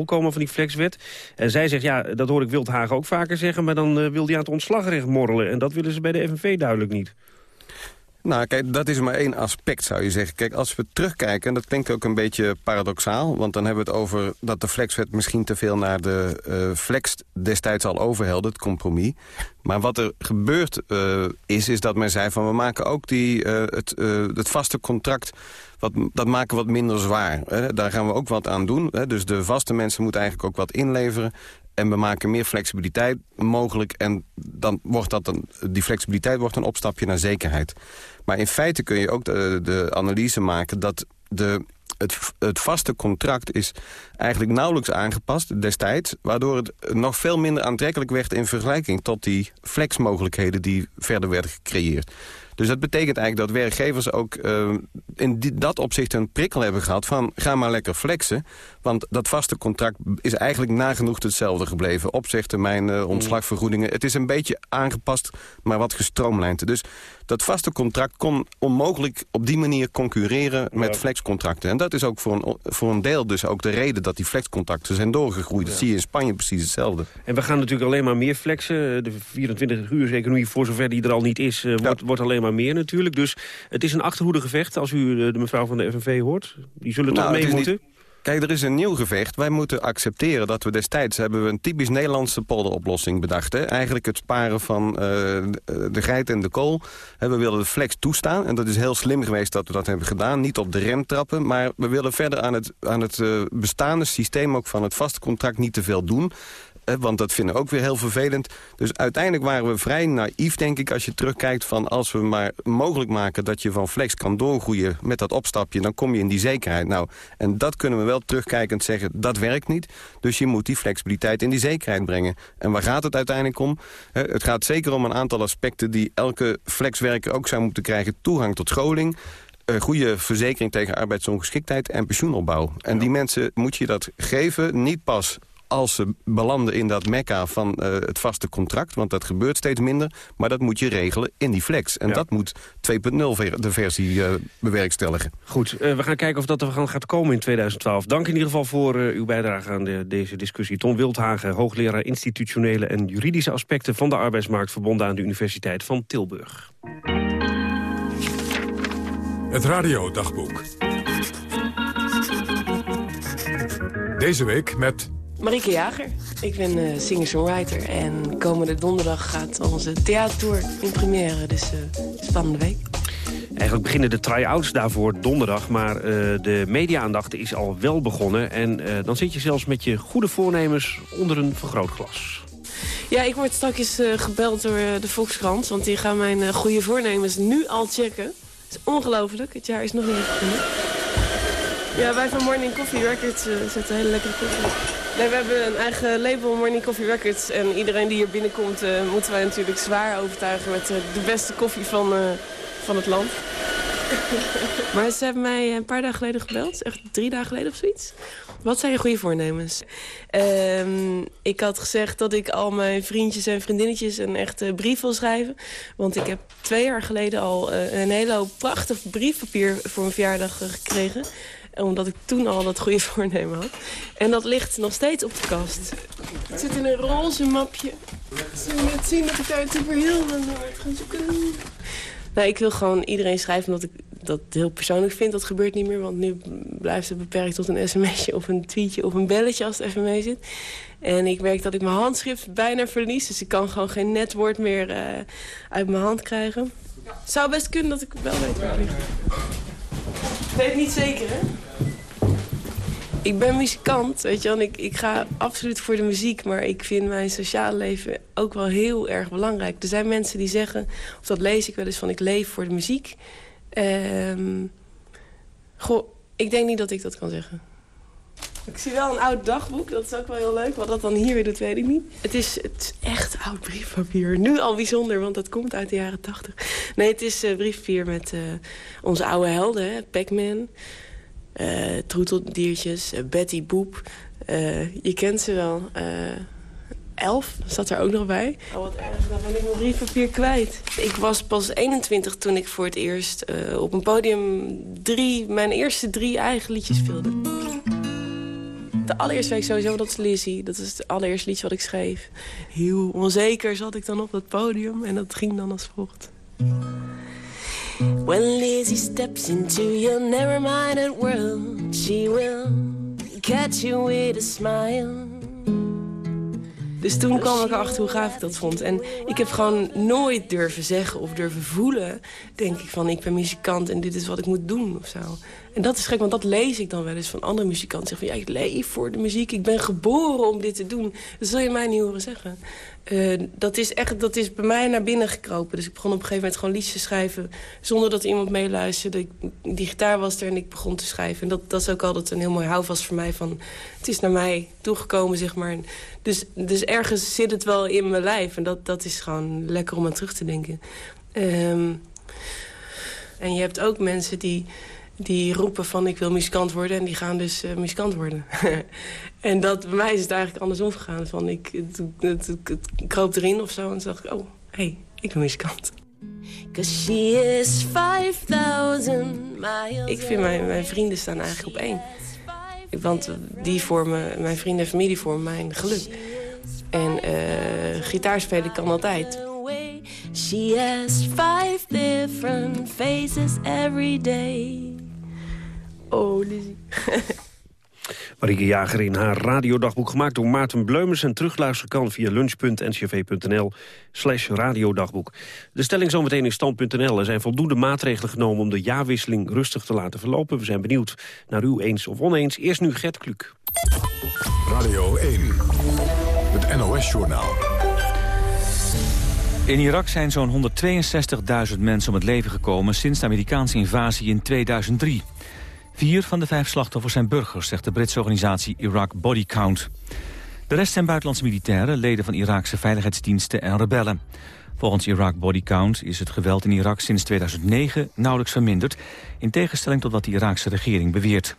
2.0 komen van die flexwet. En zij zegt, ja, dat hoor ik Wildhagen ook vaker zeggen... maar dan wil hij aan het ontslagrecht morrelen. En dat willen ze bij de FNV duidelijk niet. Nou, kijk, dat is maar één aspect, zou je zeggen. Kijk, als we terugkijken, en dat klinkt ook een beetje paradoxaal... want dan hebben we het over dat de flexwet misschien te veel naar de uh, flex destijds al overhelde, het compromis. Maar wat er gebeurd uh, is, is dat men zei van we maken ook die, uh, het, het vaste contract wat, dat maken wat minder zwaar. Daar gaan we ook wat aan doen. Hè. Dus de vaste mensen moeten eigenlijk ook wat inleveren. En we maken meer flexibiliteit mogelijk. En dan wordt dat een, die flexibiliteit wordt een opstapje naar zekerheid. Maar in feite kun je ook de, analyse maken dat de het, het, vaste contract is eigenlijk nauwelijks aangepast destijds... waardoor het nog veel minder aantrekkelijk werd in vergelijking... tot die flexmogelijkheden die verder werden gecreëerd. Dus dat betekent eigenlijk dat werkgevers ook uh, in die, dat opzicht een prikkel hebben gehad van ga maar lekker flexen. Want dat vaste contract is eigenlijk nagenoeg hetzelfde gebleven. Opzegtermijnen, mm. ontslagvergoedingen. Het is een beetje aangepast, maar wat gestroomlijnd. Dus dat vaste contract kon onmogelijk op die manier concurreren met flexcontracten. En dat is ook voor een, voor een deel dus ook de reden dat die flexcontracten zijn doorgegroeid. Dat zie je in Spanje precies hetzelfde. En we gaan natuurlijk alleen maar meer flexen. De 24-uurs-economie, voor zover die er al niet is, uh, wordt, wordt alleen maar meer natuurlijk. Dus het is een achterhoedegevecht als u de mevrouw van de FNV hoort. Die zullen toch nou, mee moeten? Kijk, er is een nieuw gevecht. Wij moeten accepteren dat we destijds hebben we een typisch Nederlandse polderoplossing bedacht. Hè? Eigenlijk het sparen van uh, de geit en de kool. We willen de flex toestaan. En dat is heel slim geweest dat we dat hebben gedaan. Niet op de rem trappen. Maar we willen verder aan het, aan het uh, bestaande systeem ook van het vaste contract niet te veel doen want dat vinden we ook weer heel vervelend. Dus uiteindelijk waren we vrij naïef, denk ik, als je terugkijkt... van als we maar mogelijk maken dat je van flex kan doorgroeien met dat opstapje... dan kom je in die zekerheid. Nou, en dat kunnen we wel terugkijkend zeggen, dat werkt niet. Dus je moet die flexibiliteit in die zekerheid brengen. En waar gaat het uiteindelijk om? Het gaat zeker om een aantal aspecten die elke flexwerker ook zou moeten krijgen. Toegang tot scholing, een goede verzekering tegen arbeidsongeschiktheid en pensioenopbouw. En die mensen moet je dat geven, niet pas als ze belanden in dat mekka van uh, het vaste contract. Want dat gebeurt steeds minder. Maar dat moet je regelen in die flex. En dat moet 2.0 de versie uh, bewerkstelligen. Goed, uh, we gaan kijken of dat er gaat komen in 2012. Dank in ieder geval voor uw bijdrage aan de, deze discussie. Ton Wildhagen, hoogleraar institutionele en juridische aspecten... van de arbeidsmarkt verbonden aan de Universiteit van Tilburg. Het radiodagboek. Deze week met Marike Jager. Ik ben uh, singer-songwriter. En komende donderdag gaat onze theatertour in première. Dus uh, spannende week. Eigenlijk beginnen de try-outs daarvoor donderdag. Maar uh, de media-aandacht is al wel begonnen. En dan zit je zelfs met je goede voornemens onder een vergrootglas. Ja, ik word straks gebeld door de Volkskrant. Want die gaan mijn goede voornemens nu al checken. Het is ongelooflijk. Het jaar is nog niet begonnen. Ja, wij van Morning Coffee Records zetten hele lekkere koffie. Nee, we hebben een eigen label, Morning Coffee Records. En iedereen die hier binnenkomt, uh, moeten wij natuurlijk zwaar overtuigen met uh, de beste koffie van, uh, van het land. maar ze hebben mij een paar dagen geleden gebeld. Echt drie dagen geleden of zoiets. Wat zijn je goede voornemens? Um, ik had gezegd dat ik al mijn vriendjes en vriendinnetjes een echte brief wil schrijven. Want ik heb twee jaar geleden al een hele hoop prachtig briefpapier voor mijn verjaardag gekregen omdat ik toen al dat goede voornemen had. En dat ligt nog steeds op de kast. Het zit in een roze mapje. Zullen we net zien dat ik daar het super heel aan gaan zoeken? Ik wil gewoon iedereen schrijven omdat ik dat heel persoonlijk vind. Dat gebeurt niet meer, want nu blijft het beperkt tot een sms'je of een tweetje of een belletje als het even mee zit. En ik merk dat ik mijn handschrift bijna verlies, dus ik kan gewoon geen netwoord meer uh, uit mijn hand krijgen. Het zou best kunnen dat ik wel weet waar het ligt. Ik weet het niet zeker, hè? Ik ben muzikant, weet je wel. Ik, ik ga absoluut voor de muziek, maar ik vind mijn sociale leven ook wel heel erg belangrijk. Er zijn mensen die zeggen, of dat lees ik wel eens van, ik leef voor de muziek. Um, goh, ik denk niet dat ik dat kan zeggen. Ik zie wel een oud dagboek, dat is ook wel heel leuk. Wat dat dan hier weer doet, weet ik niet. Het is, het is echt oud briefpapier. Nu al bijzonder, want dat komt uit de jaren tachtig. Nee, het is uh, briefpapier met uh, onze oude helden, Pac-Man... Uh, troeteldiertjes, uh, Betty Boep. Uh, je kent ze wel. Elf zat er ook nog bij. Oh, wat erg. Dan ben ik mijn briefpapier kwijt. Ik was pas 21 toen ik voor het eerst op een podium drie, mijn eerste drie eigen liedjes speelde. De allereerste week sowieso, dat is Lizzie. Dat is het allereerste liedje wat ik schreef. Heel onzeker zat ik dan op dat podium en dat ging dan als volgt. When Lizzie steps into your narrow-minded world, she will catch you with a smile. Dus toen kwam ik erachter hoe gaaf ik dat vond. En ik heb gewoon nooit durven zeggen of durven voelen... denk ik van, ik ben muzikant en dit is wat ik moet doen of zo. En dat is gek, want dat lees ik dan wel eens van andere muzikanten. Zeggen van, ja, ik leef voor de muziek. Ik ben geboren om dit te doen. Dat zul je mij niet horen zeggen. Uh, dat is echt, dat is bij mij naar binnen gekropen. Dus ik begon op een gegeven moment gewoon liedjes te schrijven... zonder dat iemand meeluisterde. Die gitaar was er en ik begon te schrijven. En dat, dat is ook altijd een heel mooi houvast voor mij. Van, het is naar mij toegekomen, zeg maar. Dus, dus ergens zit het wel in mijn lijf. En dat, dat is gewoon lekker om aan terug te denken. Um, en je hebt ook mensen die die roepen van ik wil muzikant worden... en die gaan dus uh, muzikant worden. en dat, bij mij is het eigenlijk andersom gegaan. Van ik, het, het, het, kroop erin of zo en toen dacht ik... oh, hé, hey, ik ben muzikant. she is 5000 miles ik vind mijn, mijn vrienden staan eigenlijk op één. Want die vormen, mijn vrienden en familie vormen mijn geluk. En uh, gitaarspelen kan altijd. She has five different faces every day. Oh, Lizzie. Marieke Jager in haar radiodagboek gemaakt door Maarten Bleumers... en terugluisteren kan via lunch.ncv.nl slash radiodagboek. De stelling zometeen in stand.nl. Er zijn voldoende maatregelen genomen om de jaarwisseling rustig te laten verlopen. We zijn benieuwd naar u eens of oneens. Eerst nu Gert Kluk. Radio 1, het NOS-journaal. In Irak zijn zo'n 162.000 mensen om het leven gekomen... sinds de Amerikaanse invasie in 2003. Vier van de vijf slachtoffers zijn burgers, zegt de Britse organisatie Iraq Body Count. De rest zijn buitenlandse militairen, leden van Iraakse veiligheidsdiensten en rebellen. Volgens Iraq Body Count is het geweld in Irak sinds 2009 nauwelijks verminderd... in tegenstelling tot wat de Iraakse regering beweert.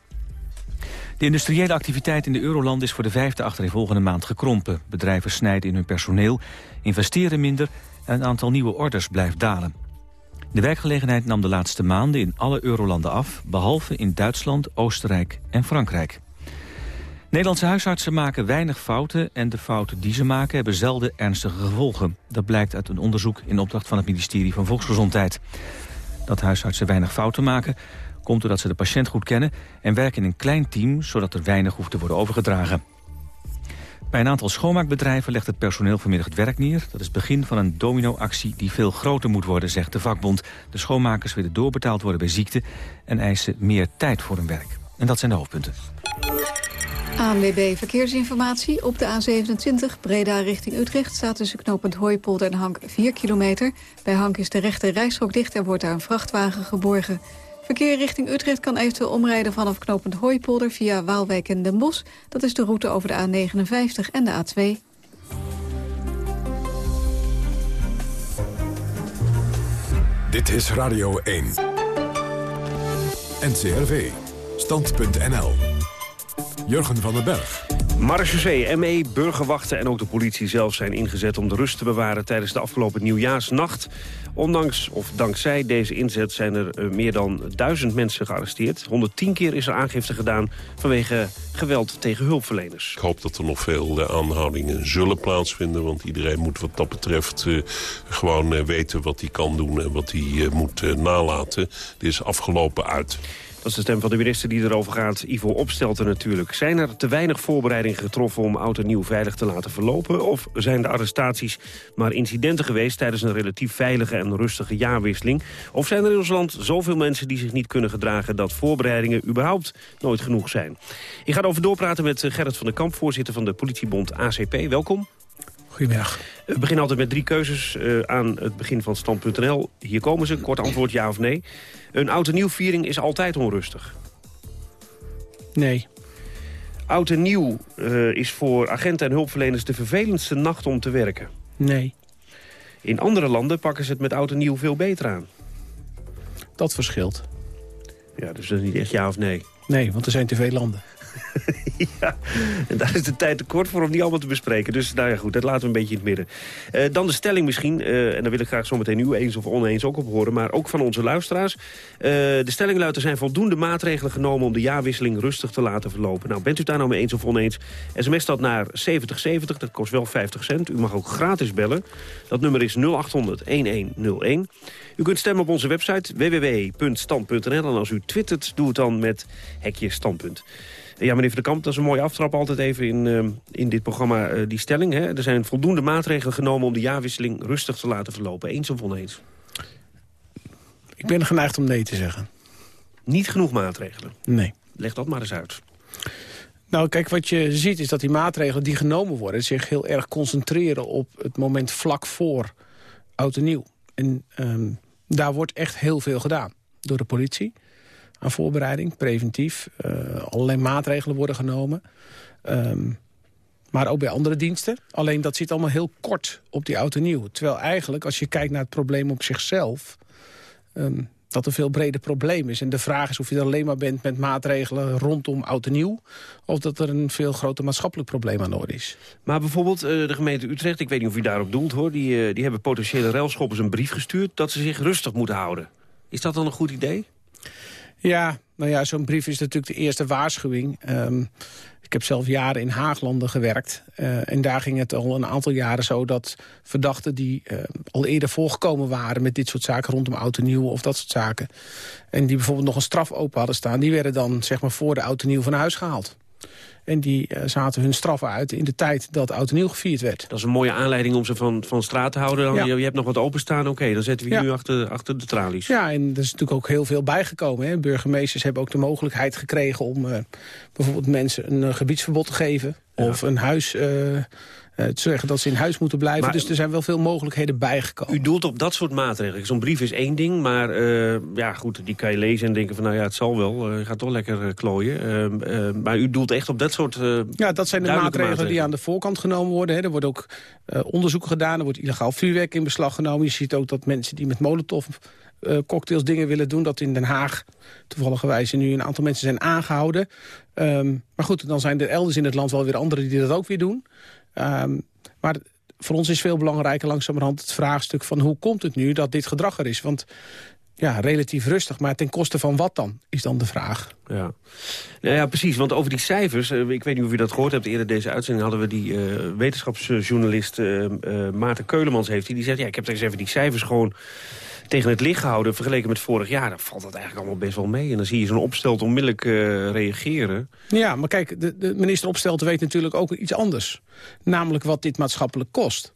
De industriële activiteit in de Euroland is voor de vijfde achtereenvolgende maand gekrompen. Bedrijven snijden in hun personeel, investeren minder en het aantal nieuwe orders blijft dalen. De werkgelegenheid nam de laatste maanden in alle eurolanden af... behalve in Duitsland, Oostenrijk en Frankrijk. Nederlandse huisartsen maken weinig fouten... en de fouten die ze maken hebben zelden ernstige gevolgen. Dat blijkt uit een onderzoek in opdracht van het ministerie van Volksgezondheid. Dat huisartsen weinig fouten maken... komt doordat ze de patiënt goed kennen... en werken in een klein team, zodat er weinig hoeft te worden overgedragen. Bij een aantal schoonmaakbedrijven legt het personeel vanmiddag het werk neer. Dat is het begin van een dominoactie die veel groter moet worden, zegt de vakbond. De schoonmakers willen doorbetaald worden bij ziekte en eisen meer tijd voor hun werk. En dat zijn de hoofdpunten. ANWB Verkeersinformatie. Op de A27 Breda richting Utrecht staat tussen knooppunt Hooipolder en Hank 4 kilometer. Bij Hank is de rechte reishok dicht en wordt daar een vrachtwagen geborgen. Verkeer richting Utrecht kan eventueel omrijden vanaf knooppunt Hooipolder via Waalwijk en Den Bosch. Dat is de route over de A59 en de A2. Dit is Radio 1. NCRV. Stand.nl. Jurgen van den Berg. Marechaussee, ME, burgerwachten en ook de politie zelf zijn ingezet om de rust te bewaren tijdens de afgelopen nieuwjaarsnacht. Ondanks of dankzij deze inzet zijn er eh, meer dan duizend mensen gearresteerd. 110 keer is er aangifte gedaan vanwege geweld tegen hulpverleners. Ik hoop dat er nog veel uh, aanhoudingen zullen plaatsvinden. Want iedereen moet wat dat betreft uh, gewoon weten wat hij kan doen en wat hij moet nalaten. Dit is afgelopen uit. Dat is de stem van de minister die erover gaat. Ivo Opstelten natuurlijk. Zijn er te weinig voorbereidingen getroffen om oud en nieuw veilig te laten verlopen? Of zijn de arrestaties maar incidenten geweest tijdens een relatief veilige en rustige jaarwisseling? Of zijn er in ons land zoveel mensen die zich niet kunnen gedragen dat voorbereidingen überhaupt nooit genoeg zijn? Ik ga erover doorpraten met Gerrit van der Kamp, voorzitter van de politiebond ACP. Welkom. Goedemiddag. We beginnen altijd met drie keuzes uh, aan het begin van stand.nl. Hier komen ze, kort antwoord ja of nee. Een oud en nieuw viering is altijd onrustig. Nee. Oud en nieuw uh, is voor agenten en hulpverleners de vervelendste nacht om te werken. Nee. In andere landen pakken ze het met oud en nieuw veel beter aan. Dat verschilt. Ja, dus dat is niet echt ja of nee. Nee, want er zijn te veel landen. ja, en daar is de tijd te kort voor om die allemaal te bespreken. Dus nou ja, goed, dat laten we een beetje in het midden. Uh, dan de stelling misschien, uh, en daar wil ik graag zo meteen u eens of oneens ook op horen... maar ook van onze luisteraars. Uh, de stelling luidt, er zijn voldoende maatregelen genomen... om de jaarwisseling rustig te laten verlopen. Nou, bent u daar nou mee eens of oneens? SMS dat naar 7070, dat kost wel 50 cent. U mag ook gratis bellen. Dat nummer is 0800-1101. U kunt stemmen op onze website www.stand.nl. En als u twittert, doe het dan met hekje standpunt. Ja, meneer Van der Kamp, dat is een mooie aftrap altijd even in, uh, in dit programma, uh, die stelling. Hè? Er zijn voldoende maatregelen genomen om de jaarwisseling rustig te laten verlopen. Eens of oneens? Ik ben geneigd om nee te zeggen. Niet genoeg maatregelen. Nee. Leg dat maar eens uit. Nou, kijk, wat je ziet is dat die maatregelen die genomen worden... zich heel erg concentreren op het moment vlak voor oud en nieuw. En ehm, daar wordt echt heel veel gedaan door de politie. Aan voorbereiding, preventief. Uh, allerlei maatregelen worden genomen. Ehm, maar ook bij andere diensten. Alleen dat zit allemaal heel kort op die oud en nieuw. Terwijl eigenlijk, als je kijkt naar het probleem op zichzelf... ehm, dat een veel breder probleem is. En de vraag is of je er alleen maar bent met maatregelen rondom oud en nieuw... of dat er een veel groter maatschappelijk probleem aan de orde is. Maar bijvoorbeeld eh, de gemeente Utrecht, ik weet niet of u daarop doelt... hoor, die, eh, die hebben potentiële railschoppers een brief gestuurd... dat ze zich rustig moeten houden. Is dat dan een goed idee? Ja, nou ja, zo'n brief is natuurlijk de eerste waarschuwing. Ehm, ik heb zelf jaren in Haaglanden gewerkt. Uh, en daar ging het al een aantal jaren zo dat verdachten die uh, al eerder voorgekomen waren... met dit soort zaken rondom oud nieuw of dat soort zaken... en die bijvoorbeeld nog een straf open hadden staan... die werden dan zeg maar voor de oud nieuw van huis gehaald. En die uh, zaten hun straffen uit in de tijd dat oud en nieuw gevierd werd. Dat is een mooie aanleiding om ze van, van straat te houden. Dan, ja. je, je, hebt nog wat openstaan, oké, dan zetten we je ja. nu achter, achter de tralies. Ja, en er is natuurlijk ook heel veel bijgekomen. Hè. Burgemeesters hebben ook de mogelijkheid gekregen om uh, bijvoorbeeld mensen een uh, gebiedsverbod te geven. Ja. Of een huis te zeggen dat ze in huis moeten blijven. Maar, dus er zijn wel veel mogelijkheden bijgekomen. U doelt op dat soort maatregelen. Zo'n brief is één ding, maar uh, ja, goed, die kan je lezen en denken van... nou ja, het zal wel, uh, je gaat toch lekker klooien. maar u doelt echt op dat soort Ja, dat zijn de maatregelen, maatregelen, die aan de voorkant genomen worden. Hè. Er wordt ook onderzoek gedaan, er wordt illegaal vuurwerk in beslag genomen. Je ziet ook dat mensen die met molotov... cocktails dingen willen doen, dat in Den Haag toevallig nu een aantal mensen zijn aangehouden. Um, maar goed, dan zijn er elders in het land wel weer anderen die dat ook weer doen. Um, maar voor ons is veel belangrijker langzamerhand het vraagstuk van hoe komt het nu dat dit gedrag er is. Want ja, relatief rustig, maar ten koste van wat dan, is dan de vraag. Ja, ja, ja precies, want over die cijfers, uh, ik weet niet of u dat gehoord hebt... eerder deze uitzending hadden we die uh, wetenschapsjournalist uh, Maarten Keulemans heeft... Die, die zegt, ja, ik heb eens even die cijfers gewoon tegen het licht gehouden... vergeleken met vorig jaar, dan valt dat eigenlijk allemaal best wel mee. En dan zie je zo'n opstelt onmiddellijk uh, reageren. Ja, maar kijk, de, de minister Opstelten weet natuurlijk ook iets anders. Namelijk wat dit maatschappelijk kost.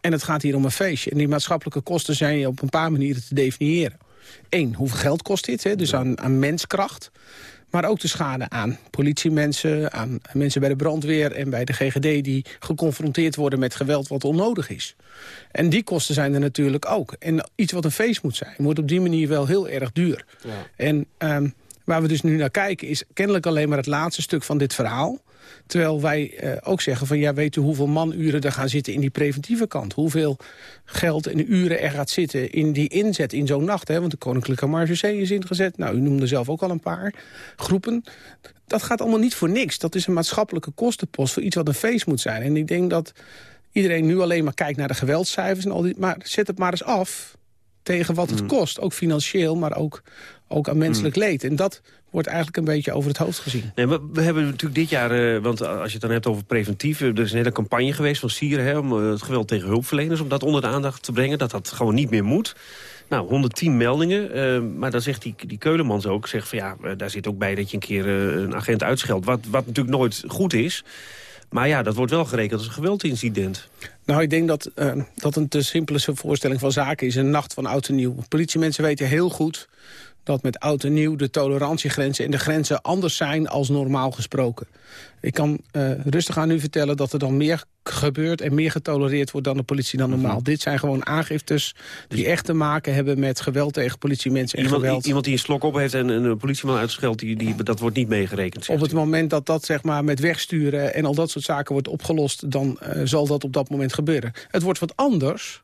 En het gaat hier om een feestje. En die maatschappelijke kosten zijn op een paar manieren te definiëren. Eén, hoeveel geld kost dit? Hè? Dus aan, aan menskracht. Maar ook de schade aan politiemensen, aan mensen bij de brandweer... en bij de GGD die geconfronteerd worden met geweld wat onnodig is. En die kosten zijn er natuurlijk ook. En iets wat een feest moet zijn, wordt op die manier wel heel erg duur. Ja. En um, waar we dus nu naar kijken is kennelijk alleen maar het laatste stuk van dit verhaal. Terwijl wij uh, ook zeggen van ja, weet u hoeveel manuren er gaan zitten in die preventieve kant? Hoeveel geld en uren er gaat zitten in die inzet in zo'n nacht? Hè? Want de Koninklijke Marge is ingezet. Nou, u noemde zelf ook al een paar groepen. Dat gaat allemaal niet voor niks. Dat is een maatschappelijke kostenpost voor iets wat een feest moet zijn. En ik denk dat iedereen nu alleen maar kijkt naar de geweldscijfers en al die. Maar zet het maar eens af tegen wat het mm. kost. Ook financieel, maar ook, ook aan menselijk mm. leed. En dat wordt eigenlijk een beetje over het hoofd gezien. Nee, maar we hebben natuurlijk dit jaar, uh, want als je het dan hebt over preventief... er is een hele campagne geweest van Sieren hè, om uh, het geweld tegen hulpverleners... om dat onder de aandacht te brengen, dat dat gewoon niet meer moet. Nou, 110 meldingen, uh, maar dan zegt die, die Keulemans ook... Zegt van, ja, daar zit ook bij dat je een keer een agent uitscheldt... Wat, wat natuurlijk nooit goed is... Maar ja, dat wordt wel gerekend als een geweldincident. Nou, ik denk dat dat een te simpele voorstelling van zaken is. Een nacht van oud en nieuw. Politiemensen weten heel goed dat met oud en nieuw de tolerantiegrenzen en de grenzen anders zijn als normaal gesproken. Ik kan uh, rustig aan u vertellen dat er dan meer gebeurt en meer getolereerd wordt dan de politie dan normaal. Mm -hmm. Dit zijn gewoon aangiftes die dus echt te maken hebben met geweld tegen politiemensen en iemand, geweld. Iemand die een slok op heeft en een politieman uitscheldt, die, die, dat wordt niet meegerekend. Op het u. moment dat dat zeg maar met wegsturen en al dat soort zaken wordt opgelost, dan uh, zal dat op dat moment gebeuren. Het wordt wat anders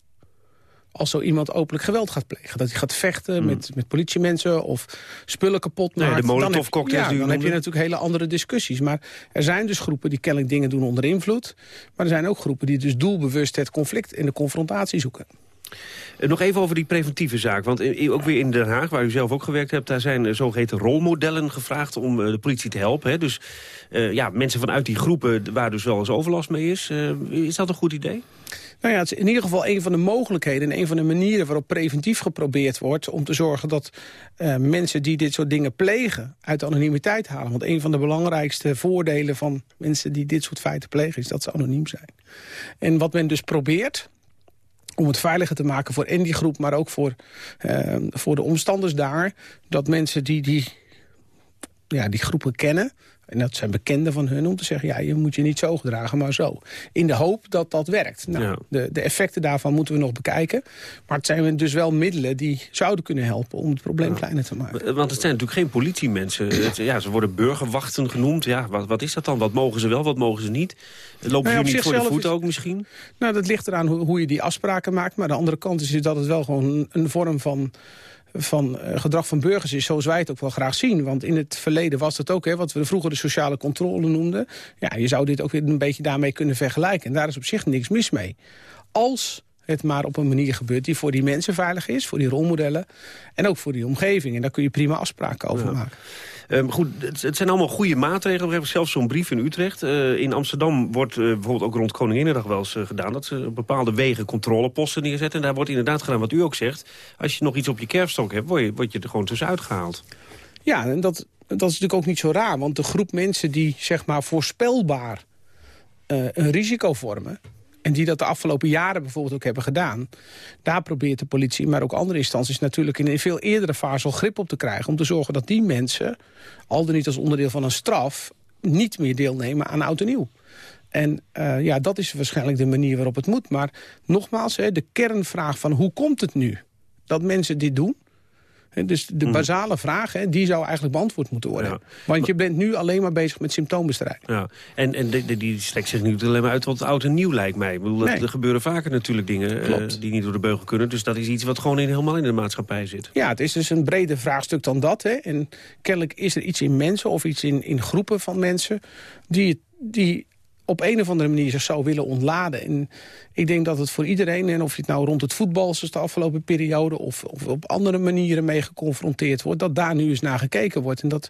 als zo iemand openlijk geweld gaat plegen. Dat hij gaat vechten hmm. met, met politiemensen of spullen kapot maakt. Nee, de molotovcocktails. Ja, dan heb je natuurlijk hele andere discussies. Maar er zijn dus groepen die kennelijk dingen doen onder invloed. Maar er zijn ook groepen die dus doelbewust het conflict en de confrontatie zoeken. Nog even over die preventieve zaak. Want ook weer in Den Haag, waar u zelf ook gewerkt hebt... daar zijn zogeheten rolmodellen gevraagd om de politie te helpen. Hè? Dus uh, ja, mensen vanuit die groepen waar dus wel eens overlast mee is. Uh, is dat een goed idee? Nou ja, het is in ieder geval een van de mogelijkheden... en een van de manieren waarop preventief geprobeerd wordt... om te zorgen dat uh, mensen die dit soort dingen plegen... uit de anonimiteit halen. Want een van de belangrijkste voordelen van mensen die dit soort feiten plegen... is dat ze anoniem zijn. En wat men dus probeert om het veiliger te maken voor en die groep... maar ook voor, uh, voor de omstanders daar. Dat mensen die die, ja, die groepen kennen en dat zijn bekenden van hun om te zeggen... ja, je moet je niet zo gedragen, maar zo. In de hoop dat dat werkt. Nou, de, de effecten daarvan moeten we nog bekijken. Maar het zijn dus wel middelen die zouden kunnen helpen... om het probleem kleiner te maken. Want het zijn natuurlijk geen politiemensen. Het, ja, ze worden burgerwachten genoemd. Ja, wat, wat is dat dan? Wat mogen ze wel, wat mogen ze niet? Lopen nou, niet voor de voet ook misschien? Nou, dat ligt eraan hoe, hoe je die afspraken maakt. Maar de andere kant is dat het wel gewoon een vorm van van uh, gedrag van burgers is zoals wij het ook wel graag zien. Want in het verleden was dat ook, hè, wat we vroeger de sociale controle noemden. Ja, je zou dit ook weer een beetje daarmee kunnen vergelijken. En daar is op zich niks mis mee. Als het maar op een manier gebeurt die voor die mensen veilig is... voor die rolmodellen en ook voor die omgeving. En daar kun je prima afspraken over maken. Um, goed, het, zijn allemaal goede maatregelen. We hebben zelfs zo'n brief in Utrecht. Uh, in Amsterdam wordt uh, bijvoorbeeld ook rond Koninginnedag wel eens uh, gedaan... dat ze bepaalde wegen controleposten neerzetten. En daar wordt inderdaad gedaan wat u ook zegt. Als je nog iets op je kerfstok hebt, word je, je er gewoon tussenuit gehaald. Ja, en dat, dat is natuurlijk ook niet zo raar. Want de groep mensen die zeg maar voorspelbaar een risico vormen en die dat de afgelopen jaren bijvoorbeeld ook hebben gedaan... daar probeert de politie, maar ook andere instanties... natuurlijk in een veel eerdere fase al grip op te krijgen... om te zorgen dat die mensen, al dan niet als onderdeel van een straf... niet meer deelnemen aan oud en nieuw. En uh, ja, dat is waarschijnlijk de manier waarop het moet. Maar nogmaals, hè, de kernvraag van hoe komt het nu dat mensen dit doen... Dus de mhm. basale vraag, hè, die zou eigenlijk beantwoord moeten worden. Want je bent nu alleen maar bezig met symptoombestrijding. Ja. En, en de, die strekt zich niet alleen maar uit wat oud en nieuw lijkt mij. Ik bedoel, Er gebeuren vaker natuurlijk dingen uh, die niet door de beugel kunnen. Dus dat is iets wat gewoon in, helemaal in de maatschappij zit. Ja, het is dus een breder vraagstuk dan dat. Hè. En kennelijk is er iets in mensen of iets in, in groepen van mensen... die, die op een of andere manier zich zou willen ontladen. En ik denk dat het voor iedereen, en of je het nou rond het voetbal... zoals de afgelopen periode, of, of op andere manieren mee geconfronteerd wordt... dat daar nu eens naar gekeken wordt. En dat,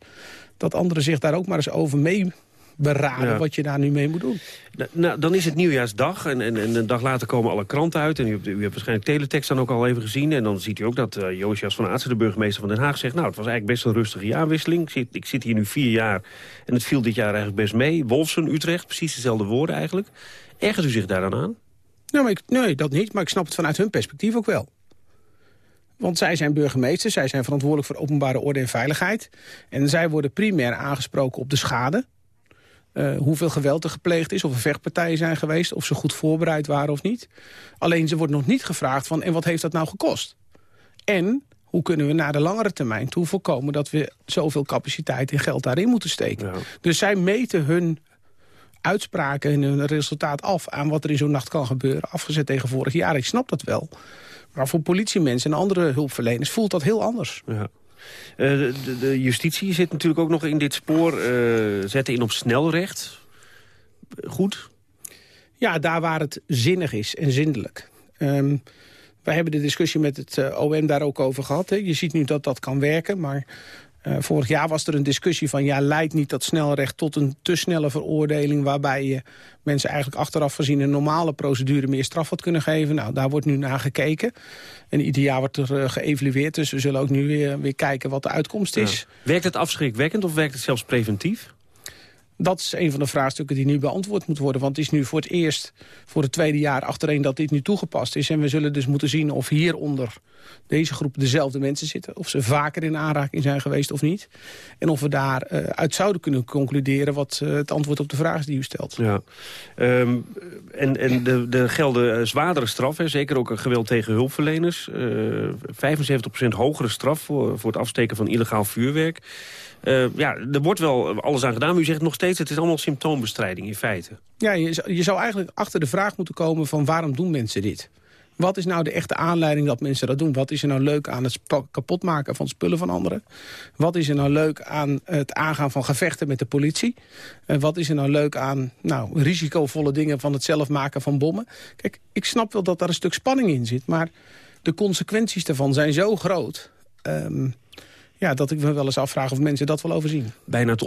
dat anderen zich daar ook maar eens over mee beraden wat je daar nu mee moet doen. Nou, nou, dan is het nieuwjaarsdag en, en, en, een dag later komen alle kranten uit. En u, u hebt waarschijnlijk teletext dan ook al even gezien. En dan ziet u ook dat uh, Josias van Aartsen, de burgemeester van Den Haag, zegt... nou, het was eigenlijk best een rustige jaarwisseling. Ik zit, ik zit hier nu vier jaar en het viel dit jaar eigenlijk best mee. Wolfsen, Utrecht, precies dezelfde woorden eigenlijk. Ergert u zich daar dan aan? Nou, maar ik, nee, dat niet. Maar ik snap het vanuit hun perspectief ook wel. Want zij zijn burgemeester, zij zijn verantwoordelijk voor openbare orde en veiligheid. En zij worden primair aangesproken op de schade. Uh, hoeveel geweld er gepleegd is, of er vechtpartijen zijn geweest... of ze goed voorbereid waren of niet. Alleen ze wordt nog niet gevraagd van... en wat heeft dat nou gekost? En hoe kunnen we naar de langere termijn toe voorkomen... dat we zoveel capaciteit en geld daarin moeten steken? Dus zij meten hun uitspraken en hun resultaat af... aan wat er in zo'n nacht kan gebeuren, afgezet tegen vorig jaar. Ik snap dat wel. Maar voor politiemensen en andere hulpverleners voelt dat heel anders. Ja. Eh, de, de, justitie zit natuurlijk ook nog in dit spoor. Uh, zetten in op snelrecht. Goed? Ja, daar waar het zinnig is en zindelijk. Um, wij hebben de discussie met het uh, OM daar ook over gehad. Hè. Je ziet nu dat dat kan werken, maar uh, vorig jaar was er een discussie van... ja, leidt niet dat snelrecht tot een te snelle veroordeling... waarbij je mensen eigenlijk achteraf gezien een normale procedure... meer straf had kunnen geven. Nou, daar wordt nu naar gekeken. En ieder jaar wordt er uh, geëvalueerd. Dus we zullen ook nu weer, weer kijken wat de uitkomst is. Werkt het afschrikwekkend of werkt het zelfs preventief? Dat is een van de vraagstukken die nu beantwoord moet worden. Want het is nu voor het eerst, voor het tweede jaar achtereen dat dit nu toegepast is. En we zullen dus moeten zien of hieronder deze groep dezelfde mensen zitten. Of ze vaker in aanraking zijn geweest of niet. En of we daaruit uh, uit zouden kunnen concluderen wat uh, het antwoord op de vraag is die u stelt. Ja. Um, en en de, de gelden uh, zwaardere straffen, zeker ook geweld tegen hulpverleners. 75% hogere straf voor, voor het afsteken van illegaal vuurwerk. Uh, ja, er wordt wel alles aan gedaan, maar u zegt nog steeds... het is allemaal symptoombestrijding in feite. Ja, je, je zou eigenlijk achter de vraag moeten komen van waarom doen mensen dit? Wat is nou de echte aanleiding dat mensen dat doen? Wat is er nou leuk aan het kapotmaken van spullen van anderen? Wat is er nou leuk aan het aangaan van gevechten met de politie? En wat is er nou leuk aan nou, risicovolle dingen van het zelf maken van bommen? Kijk, ik snap wel dat daar een stuk spanning in zit, maar de consequenties daarvan zijn zo groot... Um, ja, dat ik me wel eens afvraag of mensen dat wel overzien. Bijna te,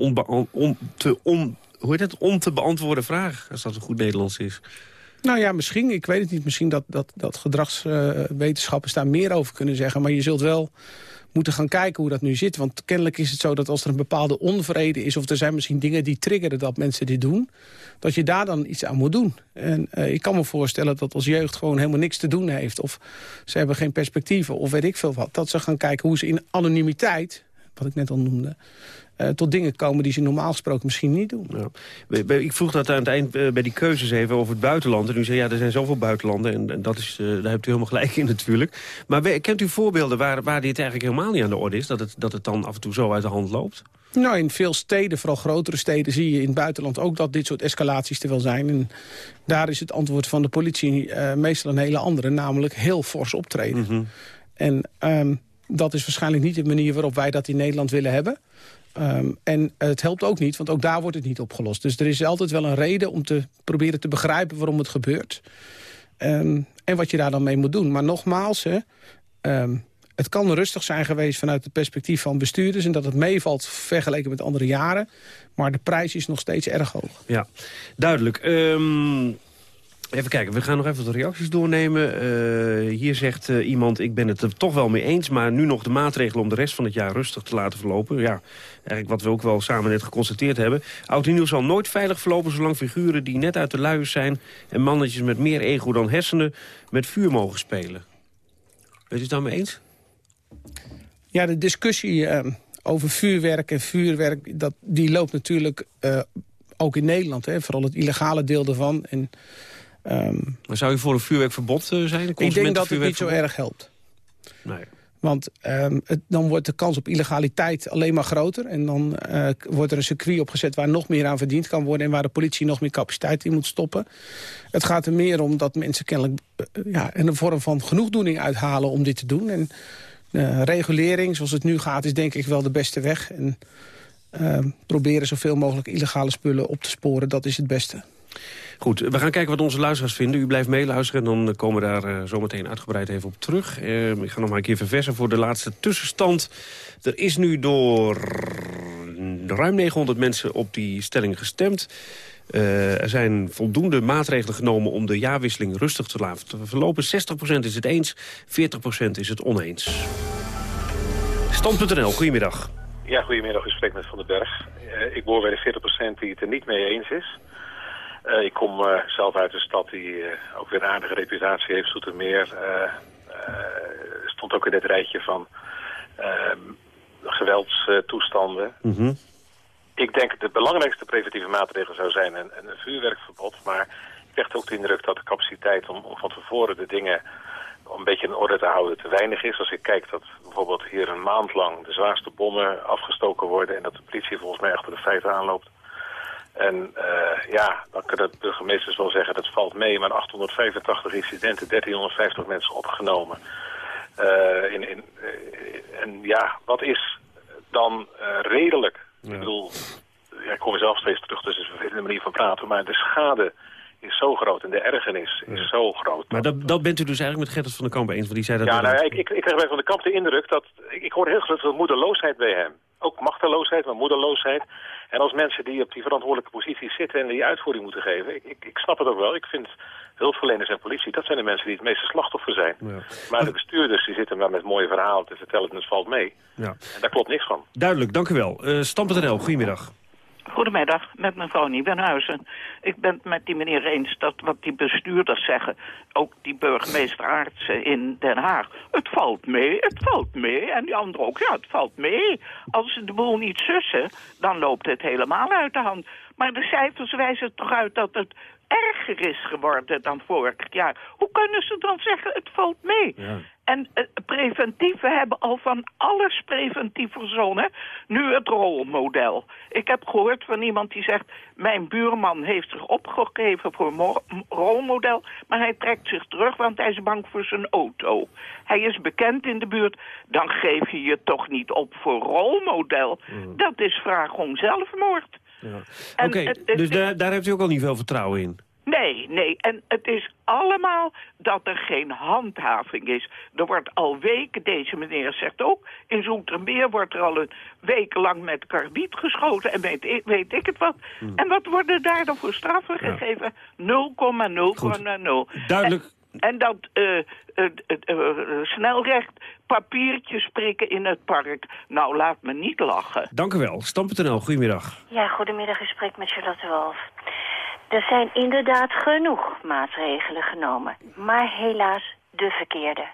on, te, on, hoe heet het? on te beantwoorden vraag, als dat een goed Nederlands is. Nou ja, misschien. Ik weet het niet. Misschien dat, dat, dat gedragswetenschappers daar meer over kunnen zeggen. Maar je zult wel moeten gaan kijken hoe dat nu zit. Want kennelijk is het zo dat als er een bepaalde onvrede is... of er zijn misschien dingen die triggeren dat mensen dit doen... dat je daar dan iets aan moet doen. En uh, ik kan me voorstellen dat als jeugd gewoon helemaal niks te doen heeft... of ze hebben geen perspectieven of weet ik veel wat... dat ze gaan kijken hoe ze in anonimiteit, wat ik net al noemde... Uh, tot dingen komen die ze normaal gesproken misschien niet doen. Ja. Ik vroeg dat aan het eind uh, bij die keuzes even over het buitenland. En u zei, ja, er zijn zoveel buitenlanden. En, en dat is, uh, daar hebt u helemaal gelijk in natuurlijk. Maar kent u voorbeelden waar, waar dit eigenlijk helemaal niet aan de orde is? Dat het, dat het dan af en toe zo uit de hand loopt? Nou, in veel steden, vooral grotere steden, zie je in het buitenland ook dat dit soort escalaties er wel zijn. En daar is het antwoord van de politie meestal een hele andere, namelijk heel fors optreden. Mm -hmm. En um, dat is waarschijnlijk niet de manier waarop wij dat in Nederland willen hebben. Um, en het helpt ook niet, want ook daar wordt het niet opgelost. Dus er is altijd wel een reden om te proberen te begrijpen waarom het gebeurt. Um, en wat je daar dan mee moet doen. Maar nogmaals, hè, um, het kan rustig zijn geweest vanuit het perspectief van bestuurders... en dat het meevalt vergeleken met andere jaren. Maar de prijs is nog steeds erg hoog. Ja, duidelijk. Even kijken, we gaan nog even de reacties doornemen. Uh, hier zegt uh, iemand, ik ben het er toch wel mee eens... maar nu nog de maatregelen om de rest van het jaar rustig te laten verlopen. Ja, eigenlijk wat we ook wel samen net geconstateerd hebben. Oud zal nooit veilig verlopen zolang figuren die net uit de luiers zijn... en mannetjes met meer ego dan hersenen met vuur mogen spelen. Weet u het daarmee eens? Ja, de discussie uh, over vuurwerk en vuurwerk... Dat, die loopt natuurlijk ook in Nederland. Hè, vooral het illegale deel ervan... En, Um, maar zou u voor een vuurwerkverbod uh, zijn? Ik denk dat het niet zo erg helpt. Nee. Want um, het, dan wordt de kans op illegaliteit alleen maar groter. En dan uh, wordt er een circuit opgezet waar nog meer aan verdiend kan worden... en waar de politie nog meer capaciteit in moet stoppen. Het gaat er meer om dat mensen kennelijk uh, ja, een vorm van genoegdoening uithalen om dit te doen. En regulering, zoals het nu gaat, is denk ik wel de beste weg. En proberen zoveel mogelijk illegale spullen op te sporen, dat is het beste. Goed, we gaan kijken wat onze luisteraars vinden. U blijft meeluisteren en dan komen we daar uh, zometeen uitgebreid even op terug. Uh, ik ga nog maar een keer verversen voor de laatste tussenstand. Er is nu door ruim 900 mensen op die stelling gestemd. Uh, er zijn voldoende maatregelen genomen om de jaarwisseling rustig te laten verlopen. 60% is het eens, 40% is het oneens. Stand.nl, goedemiddag. Ja, goedemiddag. U spreekt met Van den Berg. ik behoor bij de 40% die het er niet mee eens is. Uh, ik kom uh, zelf uit een stad die uh, ook weer een aardige reputatie heeft, Zoetermeer. stond ook in het rijtje van ehm, geweldstoestanden. Mm -hmm. Ik denk dat de belangrijkste preventieve maatregel zou zijn een, een vuurwerkverbod. Maar ik krijg ook de indruk dat de capaciteit om, om van tevoren de dingen om een beetje in orde te houden te weinig is. Als ik kijk dat bijvoorbeeld hier een maand lang de zwaarste bommen afgestoken worden... en dat de politie volgens mij achter de feiten aanloopt... En uh, ja, dan kunnen de burgemeesters wel zeggen dat valt mee, maar 885 incidenten, 1350 mensen opgenomen. Uh, in, in, uh, en ja, wat is dan redelijk? Ja. Ik bedoel, ja, ik kom zelf steeds terug, dus het is een vervelende manier van praten, maar de schade is zo groot en de ergernis is ja. zo groot. Maar dat, dat bent u dus eigenlijk met Gerrit van der Kamp eens, want die zei dat... Ja, nou, ik, ik, ik krijg bij Van der Kamp de indruk dat... Ik, ik hoor heel veel moedeloosheid bij hem. Ook machteloosheid, maar moedeloosheid. En als mensen die op die verantwoordelijke posities zitten en die uitvoering moeten geven, ik, ik, ik snap het ook wel. Ik vind hulpverleners en politie, dat zijn de mensen die het meeste slachtoffer zijn. Ja. Maar de bestuurders die zitten maar met mooie verhalen te vertellen en het valt mee. Ja. En daar klopt niks van. Duidelijk, dank u wel. Uh, Stam.nl, goedemiddag. Goedemiddag, met mevrouw Nieuwenhuizen. Ik ben het met die meneer eens dat wat die bestuurders zeggen... ook die burgemeester Aartsen in Den Haag... het valt mee, het valt mee. En die anderen ook, ja, het valt mee. Als ze de boel niet sussen, dan loopt het helemaal uit de hand. Maar de cijfers wijzen toch uit dat het erger is geworden dan vorig jaar. Hoe kunnen ze dan zeggen, het valt mee? Ja. En uh, preventief, we hebben al van alles preventief verzonnen. Nu het rolmodel. Ik heb gehoord van iemand die zegt... mijn buurman heeft zich opgegeven voor rolmodel... maar hij trekt zich terug, want hij is bang voor zijn auto. Hij is bekend in de buurt. Dan geef je je toch niet op voor rolmodel. Mm. Dat is vraag om zelfmoord. Ja. Oké, okay, dus daar, daar hebt u ook al niet veel vertrouwen in? Nee, nee. En het is allemaal dat er geen handhaving is. Er wordt al weken, deze meneer zegt ook... in Zoetermeer wordt er al een week lang met karbiet geschoten... en weet, ik- weet ik het wat. Hmm. En wat worden daar dan voor straffen gegeven? 0,0,0. Duidelijk. En, en dat eh, het, eh, snelrecht papiertjes prikken in het park. Nou, laat me niet lachen. Dank u wel. Stam.nl, goedemiddag. Ja, goedemiddag. Ik spreek met Charlotte Wolf. Er zijn inderdaad genoeg maatregelen genomen. Maar helaas de verkeerde.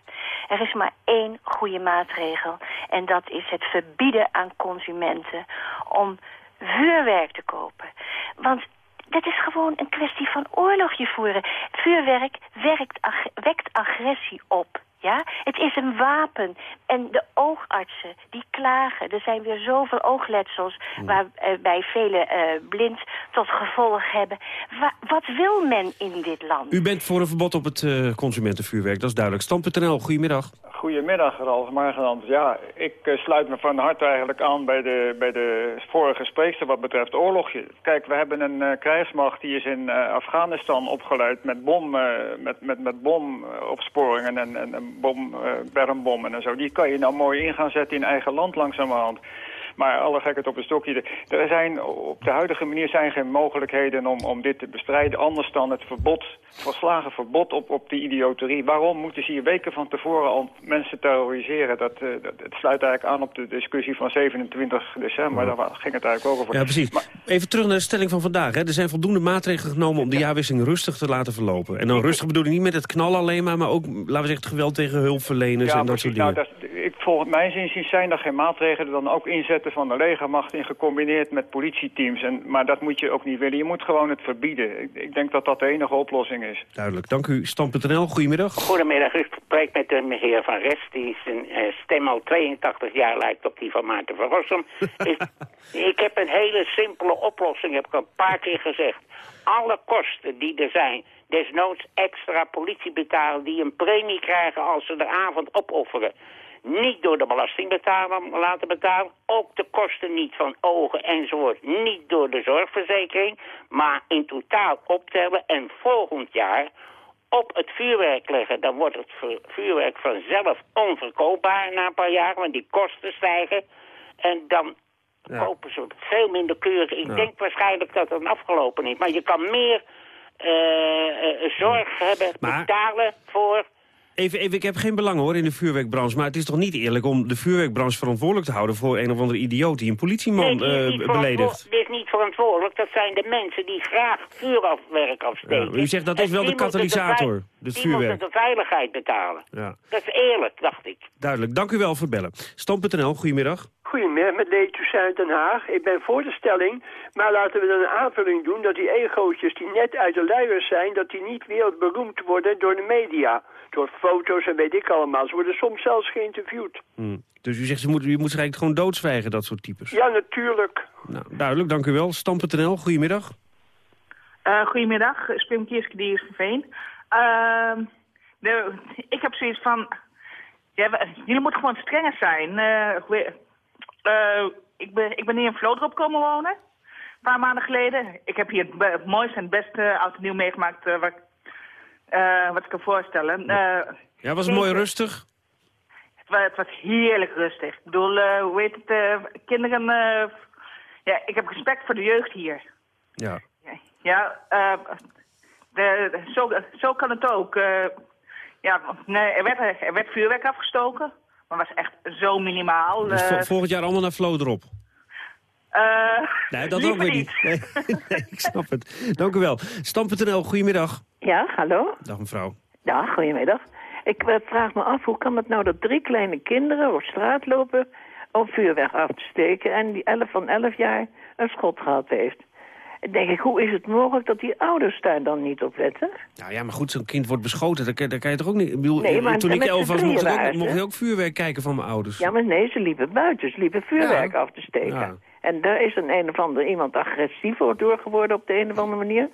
Er is maar één goede maatregel. En dat is het verbieden aan consumenten om vuurwerk te kopen. Want dat is gewoon een kwestie van oorlogje voeren. Vuurwerk werkt, wekt agressie op. Ja? Het is een wapen. En de oogartsen, die klagen. Er zijn weer zoveel oogletsels... waarbij velen eh, blind tot gevolg hebben. Wa- wat wil men in dit land? U bent voor een verbod op het eh, consumentenvuurwerk, dat is duidelijk. Stam.nl, goedemiddag. Goedemiddag, Ralf Margenand. Ja, ik eh, sluit me van harte eigenlijk aan bij de, bij de vorige spreekster wat betreft oorlogje. Kijk, we hebben een eh, krijgsmacht die is in eh, Afghanistan opgeleid met bom, eh, met, met, met bomopsporingen en, en, en bom, bermbommen en zo. Die kan je nou mooi in gaan zetten in eigen land langzamerhand. Maar alle gekheid op een stokje. Er zijn op de huidige manier zijn geen mogelijkheden om, om dit te bestrijden. Anders dan het verbod, volslagen verbod op, op die idioterie. Waarom moeten ze hier weken van tevoren al mensen terroriseren? Dat, eh, dat, het sluit eigenlijk aan op de discussie van 27 december. Daar wa- ging het eigenlijk over. Ja, precies. Even terug naar de stelling van vandaag. Hè. Er zijn voldoende maatregelen genomen om de jaarwisseling rustig te laten verlopen. En dan rustig bedoel ik niet met het knallen alleen maar... maar ook, laten we zeggen, het geweld tegen hulpverleners en dat soort dingen. Nou, dat, volgens mijn zin zijn er geen maatregelen dan ook inzetten van de legermacht in gecombineerd met politieteams. En, maar dat moet je ook niet willen. Je moet gewoon het verbieden. Ik, ik denk dat dat de enige oplossing is. Duidelijk. Dank u. Stam.nl, goedemiddag. Goedemiddag, u spreekt met de heer Van Rest, die zijn eh, stem al 82 jaar lijkt op die van Maarten van Rossum. ik, ik heb een hele simpele oplossing, heb ik al een paar keer gezegd. Alle kosten die er zijn, desnoods extra politie betalen, die een premie krijgen als ze de avond opofferen. Niet door de belastingbetaler laten betalen, ook de kosten niet van ogen enzovoort, niet door de zorgverzekering, maar in totaal optellen en volgend jaar op het vuurwerk leggen. Dan wordt het vu- vuurwerk vanzelf onverkoopbaar na een paar jaar, want die kosten stijgen. En dan kopen ze veel minder keurig. Ik Ja. denk waarschijnlijk dat het afgelopen is. Maar je kan meer eh, eh, zorg hebben, Maar- betalen voor... Even, even, ik heb geen belang hoor in de vuurwerkbranche... maar het is toch niet eerlijk om de vuurwerkbranche verantwoordelijk te houden... voor een of andere idioot die een politieman die eh, beledigt. Dit is niet verantwoordelijk. Dat zijn de mensen die graag vuurwerk afsteken. Ja, u zegt dat is wel de katalysator, vei- het die vuurwerk. moeten de veiligheid betalen. Ja, Dat is eerlijk, dacht ik. duidelijk. Dank u wel voor het bellen. Stam.nl, goedemiddag. Goedemiddag, met Leetjes uit Den Haag. Ik ben voor de stelling, maar laten we dan een aanvulling doen... dat die egootjes die net uit de luiers zijn... dat die niet wereldberoemd worden door de media. Door foto's en weet ik allemaal. Ze worden soms zelfs geïnterviewd. Hm. Dus u zegt, ze moet, u moet ze eigenlijk gewoon doodzwijgen, dat soort types. Ja, natuurlijk. Nou, duidelijk, dank u wel. Stam.nl, goedemiddag. Eh, goedemiddag, Spim Kierske, die is verveend. Ehm, de, ik heb zoiets van... Ja, jullie moeten gewoon strenger zijn. Eh, eh, ik, ben, ik ben hier in Vlodrop komen wonen. Een paar maanden geleden. Ik heb hier het, mooiste en het beste oud en nieuw meegemaakt... eh, wat, ik- eh, wat ik kan voorstellen. Ja, was het mooi rustig? het, het was heerlijk rustig. Ik bedoel, hoe heet het, kinderen... ja, ik heb respect voor de jeugd hier. Ja. Ja, de, zo, zo kan het ook. Ja, nee, er, werd, er werd vuurwerk afgestoken, maar was echt zo minimaal. Dus eh, vo- volgend jaar allemaal naar Vlodrop. eh, Nee, dat ook weer niet. Nee, nee, ik snap het. Dank u wel. Stam.nl, goedemiddag. Ja, hallo? Dag mevrouw. Ja, goedemiddag. Ik eh, vraag me af, hoe kan het nou dat drie kleine kinderen op straat lopen om vuurwerk af te steken en die elf van elf jaar een schot gehad heeft? Denk ik, hoe is het mogelijk dat die ouders daar dan niet op letten? Nou ja, maar goed, zo'n kind wordt beschoten. Daar, kan- daar kan je toch ook niet... Ik bedoel, Nee, maar toen ik elf was, mocht ik, ook, mocht ik ook vuurwerk kijken van mijn ouders. Ja, maar nee, ze liepen buiten, ze liepen vuurwerk af te steken. Ja. En daar is een een of ander iemand agressief door geworden op de een of andere manier.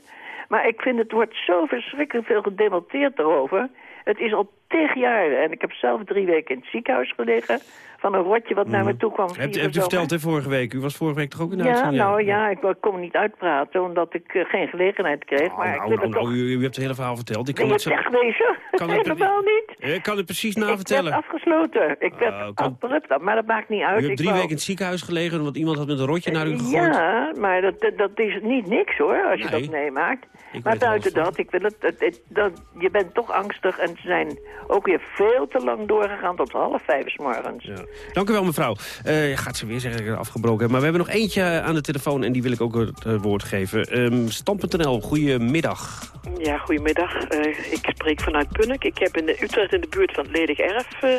Maar ik vind het wordt zo verschrikkelijk veel gedebatteerd erover. Het is al tig jaar en ik heb zelf drie weken in het ziekenhuis gelegen van een rotje wat naar me toe kwam. Hebt, vier hebt u verteld, hè, vorige week? U was vorige week toch ook in de Ja, uitzending? nou ja, ik, ik kon niet uitpraten omdat ik eh, geen gelegenheid kreeg. maar ik Nou, wil nou, toch... nou, u, u hebt het hele verhaal verteld. Ik kan je het zo... wegwezen? Kan het- Helemaal niet. Ik kan het precies Ik navertellen. werd afgesloten. Ik werd Ah, kan- abrupt, maar dat maakt niet uit. U hebt Ik drie wou- weken in het ziekenhuis gelegen... omdat iemand had met een rotje naar u gegooid. Ja, maar dat, dat, is niet niks hoor, als je Nee. dat meemaakt. Ik maar buiten dat, ik wil het, het, het- dat, je bent toch angstig en ze zijn ook weer veel te lang doorgegaan tot half vijf 's morgens. Dank u wel, mevrouw. Eh, gaat ze weer zeggen dat ik het afgebroken heb. Maar we hebben nog eentje aan de telefoon en die wil ik ook het eh, woord geven. Ehm Stam.nl, goedemiddag. Ja, goedemiddag. Eh, ik spreek vanuit Punnik. Ik heb in de Utrecht in de buurt van het Ledig Erf eh,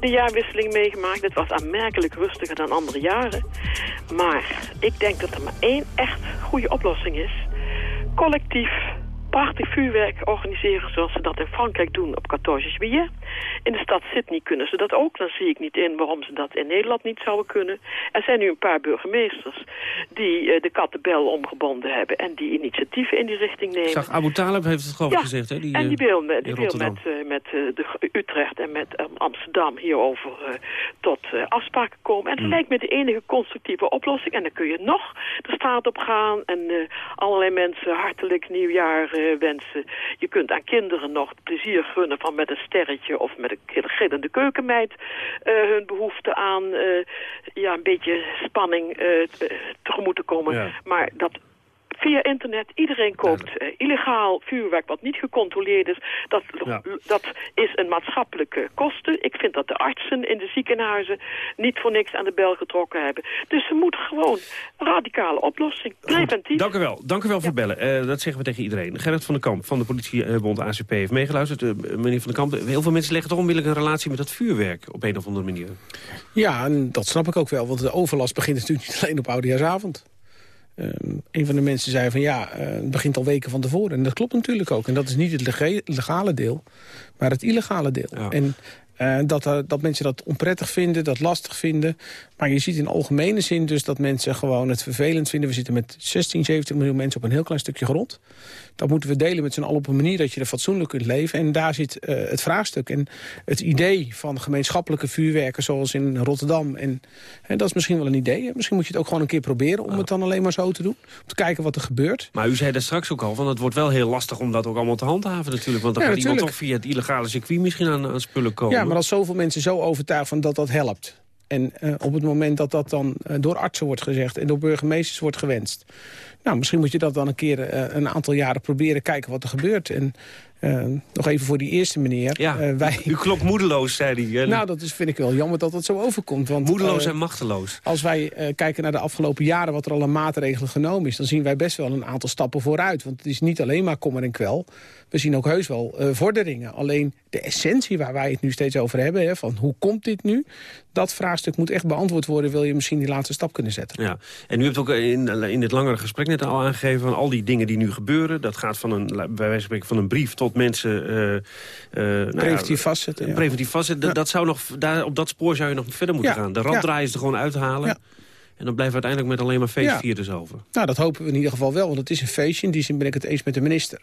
de jaarwisseling meegemaakt. Het was aanmerkelijk rustiger dan andere jaren. Maar ik denk dat er maar één echt goede oplossing is. Collectief prachtig vuurwerk organiseren zoals ze dat in Frankrijk doen op 14 juillet. In de stad Sydney kunnen ze dat ook. Dan zie ik niet in waarom ze dat in Nederland niet zouden kunnen. Er zijn nu een paar burgemeesters die eh, de kattenbel omgebonden hebben... en die initiatieven in die richting nemen. Ik zag Abu Talib heeft het geloof ik gezegd. Hè? en die eh, wil, met, die wil met, eh, met de Utrecht en met Amsterdam hierover tot afspraken komen. En dat Hmm. lijkt me de enige constructieve oplossing. En dan kun je nog de straat op gaan en allerlei mensen hartelijk nieuwjaar wensen. Je kunt aan kinderen nog plezier gunnen van met een sterretje of met een gillende keukenmeid eh, hun behoefte aan eh, ja, een beetje spanning eh, tegemoet te komen. Ja. Maar dat via internet, iedereen koopt eh, illegaal vuurwerk wat niet gecontroleerd is. Dat, dat is een maatschappelijke kosten. Ik vind dat de artsen in de ziekenhuizen niet voor niks aan de bel getrokken hebben. Dus ze moeten gewoon een radicale oplossing. Preventief. Dank u wel, dank u wel voor het bellen. Eh, dat zeggen we tegen iedereen. Gerrit van den Kamp van de politiebond ACP heeft meegeluisterd. Eh, meneer van den Kamp, heel veel mensen leggen toch onmiddellijk een relatie met dat vuurwerk op een of andere manier. Ja, en dat snap ik ook wel, want de overlast begint natuurlijk niet alleen op Oudejaarsavond. Ehm een van de mensen zei van ja, eh, het begint al weken van tevoren. En dat klopt natuurlijk ook. En dat is niet het legale deel, maar het illegale deel. En eh, dat, er- dat mensen dat onprettig vinden, dat lastig vinden. Maar je ziet in algemene zin dus dat mensen gewoon het vervelend vinden. We zitten met 16, 17 miljoen mensen op een heel klein stukje grond. Dat moeten we delen met z'n allen op een manier dat je er fatsoenlijk kunt leven. En daar zit eh, het vraagstuk. En het idee van gemeenschappelijke vuurwerken zoals in Rotterdam. En, en dat is misschien wel een idee. Misschien moet je het ook gewoon een keer proberen om het dan alleen maar zo te doen. Om te kijken wat er gebeurt. Maar u zei daar straks ook al, van het wordt wel heel lastig om dat ook allemaal te handhaven natuurlijk. Want dan Ja, gaat iemand toch via het illegale circuit misschien aan, aan spullen komen. Ja, maar als zoveel mensen zo overtuigd van dat dat helpt... en eh, op het moment dat dat dan eh, door artsen wordt gezegd... en door burgemeesters wordt gewenst... nou, misschien moet je dat dan een keer eh, een aantal jaren proberen... kijken wat er gebeurt. En eh, nog even voor die eerste meneer. Ja, eh, wij... u klopt moedeloos, zei hij. Nou, dat is, vind ik wel jammer dat dat zo overkomt. Want, Moedeloos en machteloos. Als wij kijken naar de afgelopen jaren wat er al aan maatregelen genomen is... dan zien wij best wel een aantal stappen vooruit. Want het is niet alleen maar kommer en kwel. We zien ook heus wel vorderingen. Alleen de essentie waar wij het nu steeds over hebben... Hè, van hoe komt dit nu? Dat vraagstuk moet echt beantwoord worden... wil je misschien die laatste stap kunnen zetten. Ja, en u hebt ook in, in dit langere gesprek net al aangegeven... van al die dingen die nu gebeuren. Dat gaat van een, bij wijze van spreken van een brief tot mensen... eh, eh, nou ja, Preventief vastzetten, ja. Preventief vastzetten. Dat, dat zou nog, daar, op dat spoor zou je nog verder moeten Ja, gaan. De ja. randdraaiers er gewoon uithalen. En dan blijven we uiteindelijk met alleen maar feestvierders over. Nou, dat hopen we in ieder geval wel, want het is een feestje. In die zin ben ik het eens met de minister.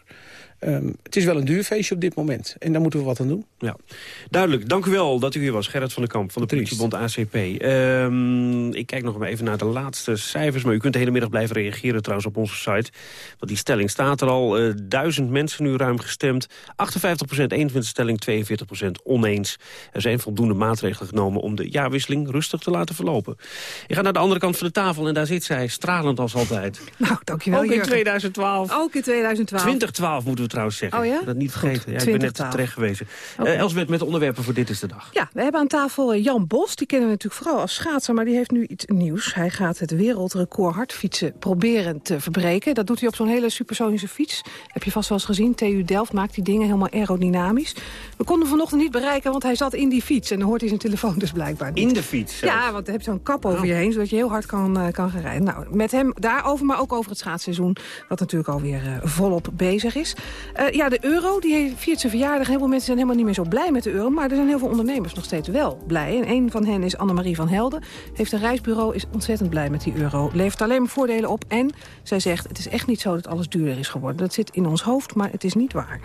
Ehm, het is wel een duur feestje op dit moment. En daar moeten we wat aan doen. Ja, duidelijk. Dank u wel dat u hier was. Gerrit van den Kamp van de politiebond ACP. Ehm, ik kijk nog maar even naar de laatste cijfers. Maar u kunt de hele middag blijven reageren trouwens op onze site. Want die stelling staat er al. Eh, duizend mensen nu ruim gestemd. 58% eens met de stelling, 42% oneens. Er zijn voldoende maatregelen genomen om de jaarwisseling rustig te laten verlopen. Ik ga naar de andere kant van de tafel en daar zit zij, stralend als altijd. Nou, dankjewel, Ook in Jurgen. 2012. Ook in 2012. 2012 moeten we trouwens zeggen. Oh ja? Dat niet Goed, vergeten. Ja, ik ben net 2012. terecht gewezen. Oké. Eh, Elsbeth met de onderwerpen voor Dit is de Dag. Ja, we hebben aan tafel eh, Jan Bos. Die kennen we natuurlijk vooral als schaatser, maar die heeft nu iets nieuws. Hij gaat het wereldrecord hardfietsen proberen te verbreken. Dat doet hij op zo'n hele supersonische fiets. Heb je vast wel eens gezien. TU Delft maakt die dingen helemaal aerodynamisch. We konden hem vanochtend niet bereiken, want hij zat in die fiets. En dan hoort hij zijn telefoon dus blijkbaar niet. In de fiets zelfs? Ja, want je hebt zo'n kap over je heen, zodat je heel hard kan, eh, kan gaan rijden. Nou, met hem daarover, maar ook over het schaatsseizoen... wat natuurlijk alweer volop bezig is. Eh, ja, de euro die viert zijn verjaardag. Heel veel mensen zijn helemaal niet meer zo blij met de euro. Maar er zijn heel veel ondernemers nog steeds wel blij. En een van hen is Annemarie van Helden. Heeft een reisbureau, is ontzettend blij met die euro. Levert alleen maar voordelen op. En zij zegt, het is echt niet zo dat alles duurder is geworden. Dat zit in ons hoofd, maar het is niet waar.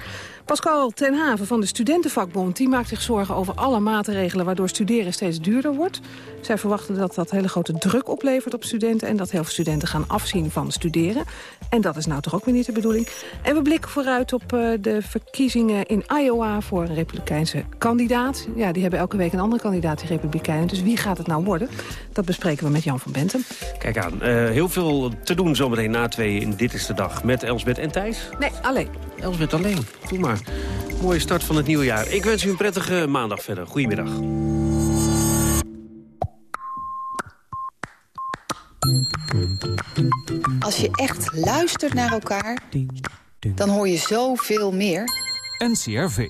Pascal ten Haven van de Studentenvakbond... die maakt zich zorgen over alle maatregelen... waardoor studeren steeds duurder wordt. Zij verwachten dat dat hele grote druk oplevert op studenten... en dat heel veel studenten gaan afzien van studeren. En dat is nou toch ook weer niet de bedoeling. En we blikken vooruit op uh, de verkiezingen in Iowa... voor een republikeinse kandidaat. Ja, die hebben elke week een andere kandidaat, die republikeinen. Dus wie gaat het nou worden? Dat bespreken we met Jan van Bentem. Kijk aan, uh, heel veel te doen zometeen na twee in Dit is de Dag... met Elsbeth en Thijs. Nee, alleen. Elsbeth alleen, doe maar. Mooie start van het nieuwe jaar. Ik wens u een prettige maandag verder. Goedemiddag. Als je echt luistert naar elkaar, dan hoor je zoveel meer. NCRV.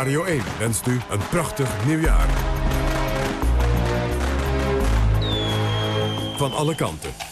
Radio 1 wenst u een prachtig nieuwjaar. Van alle kanten.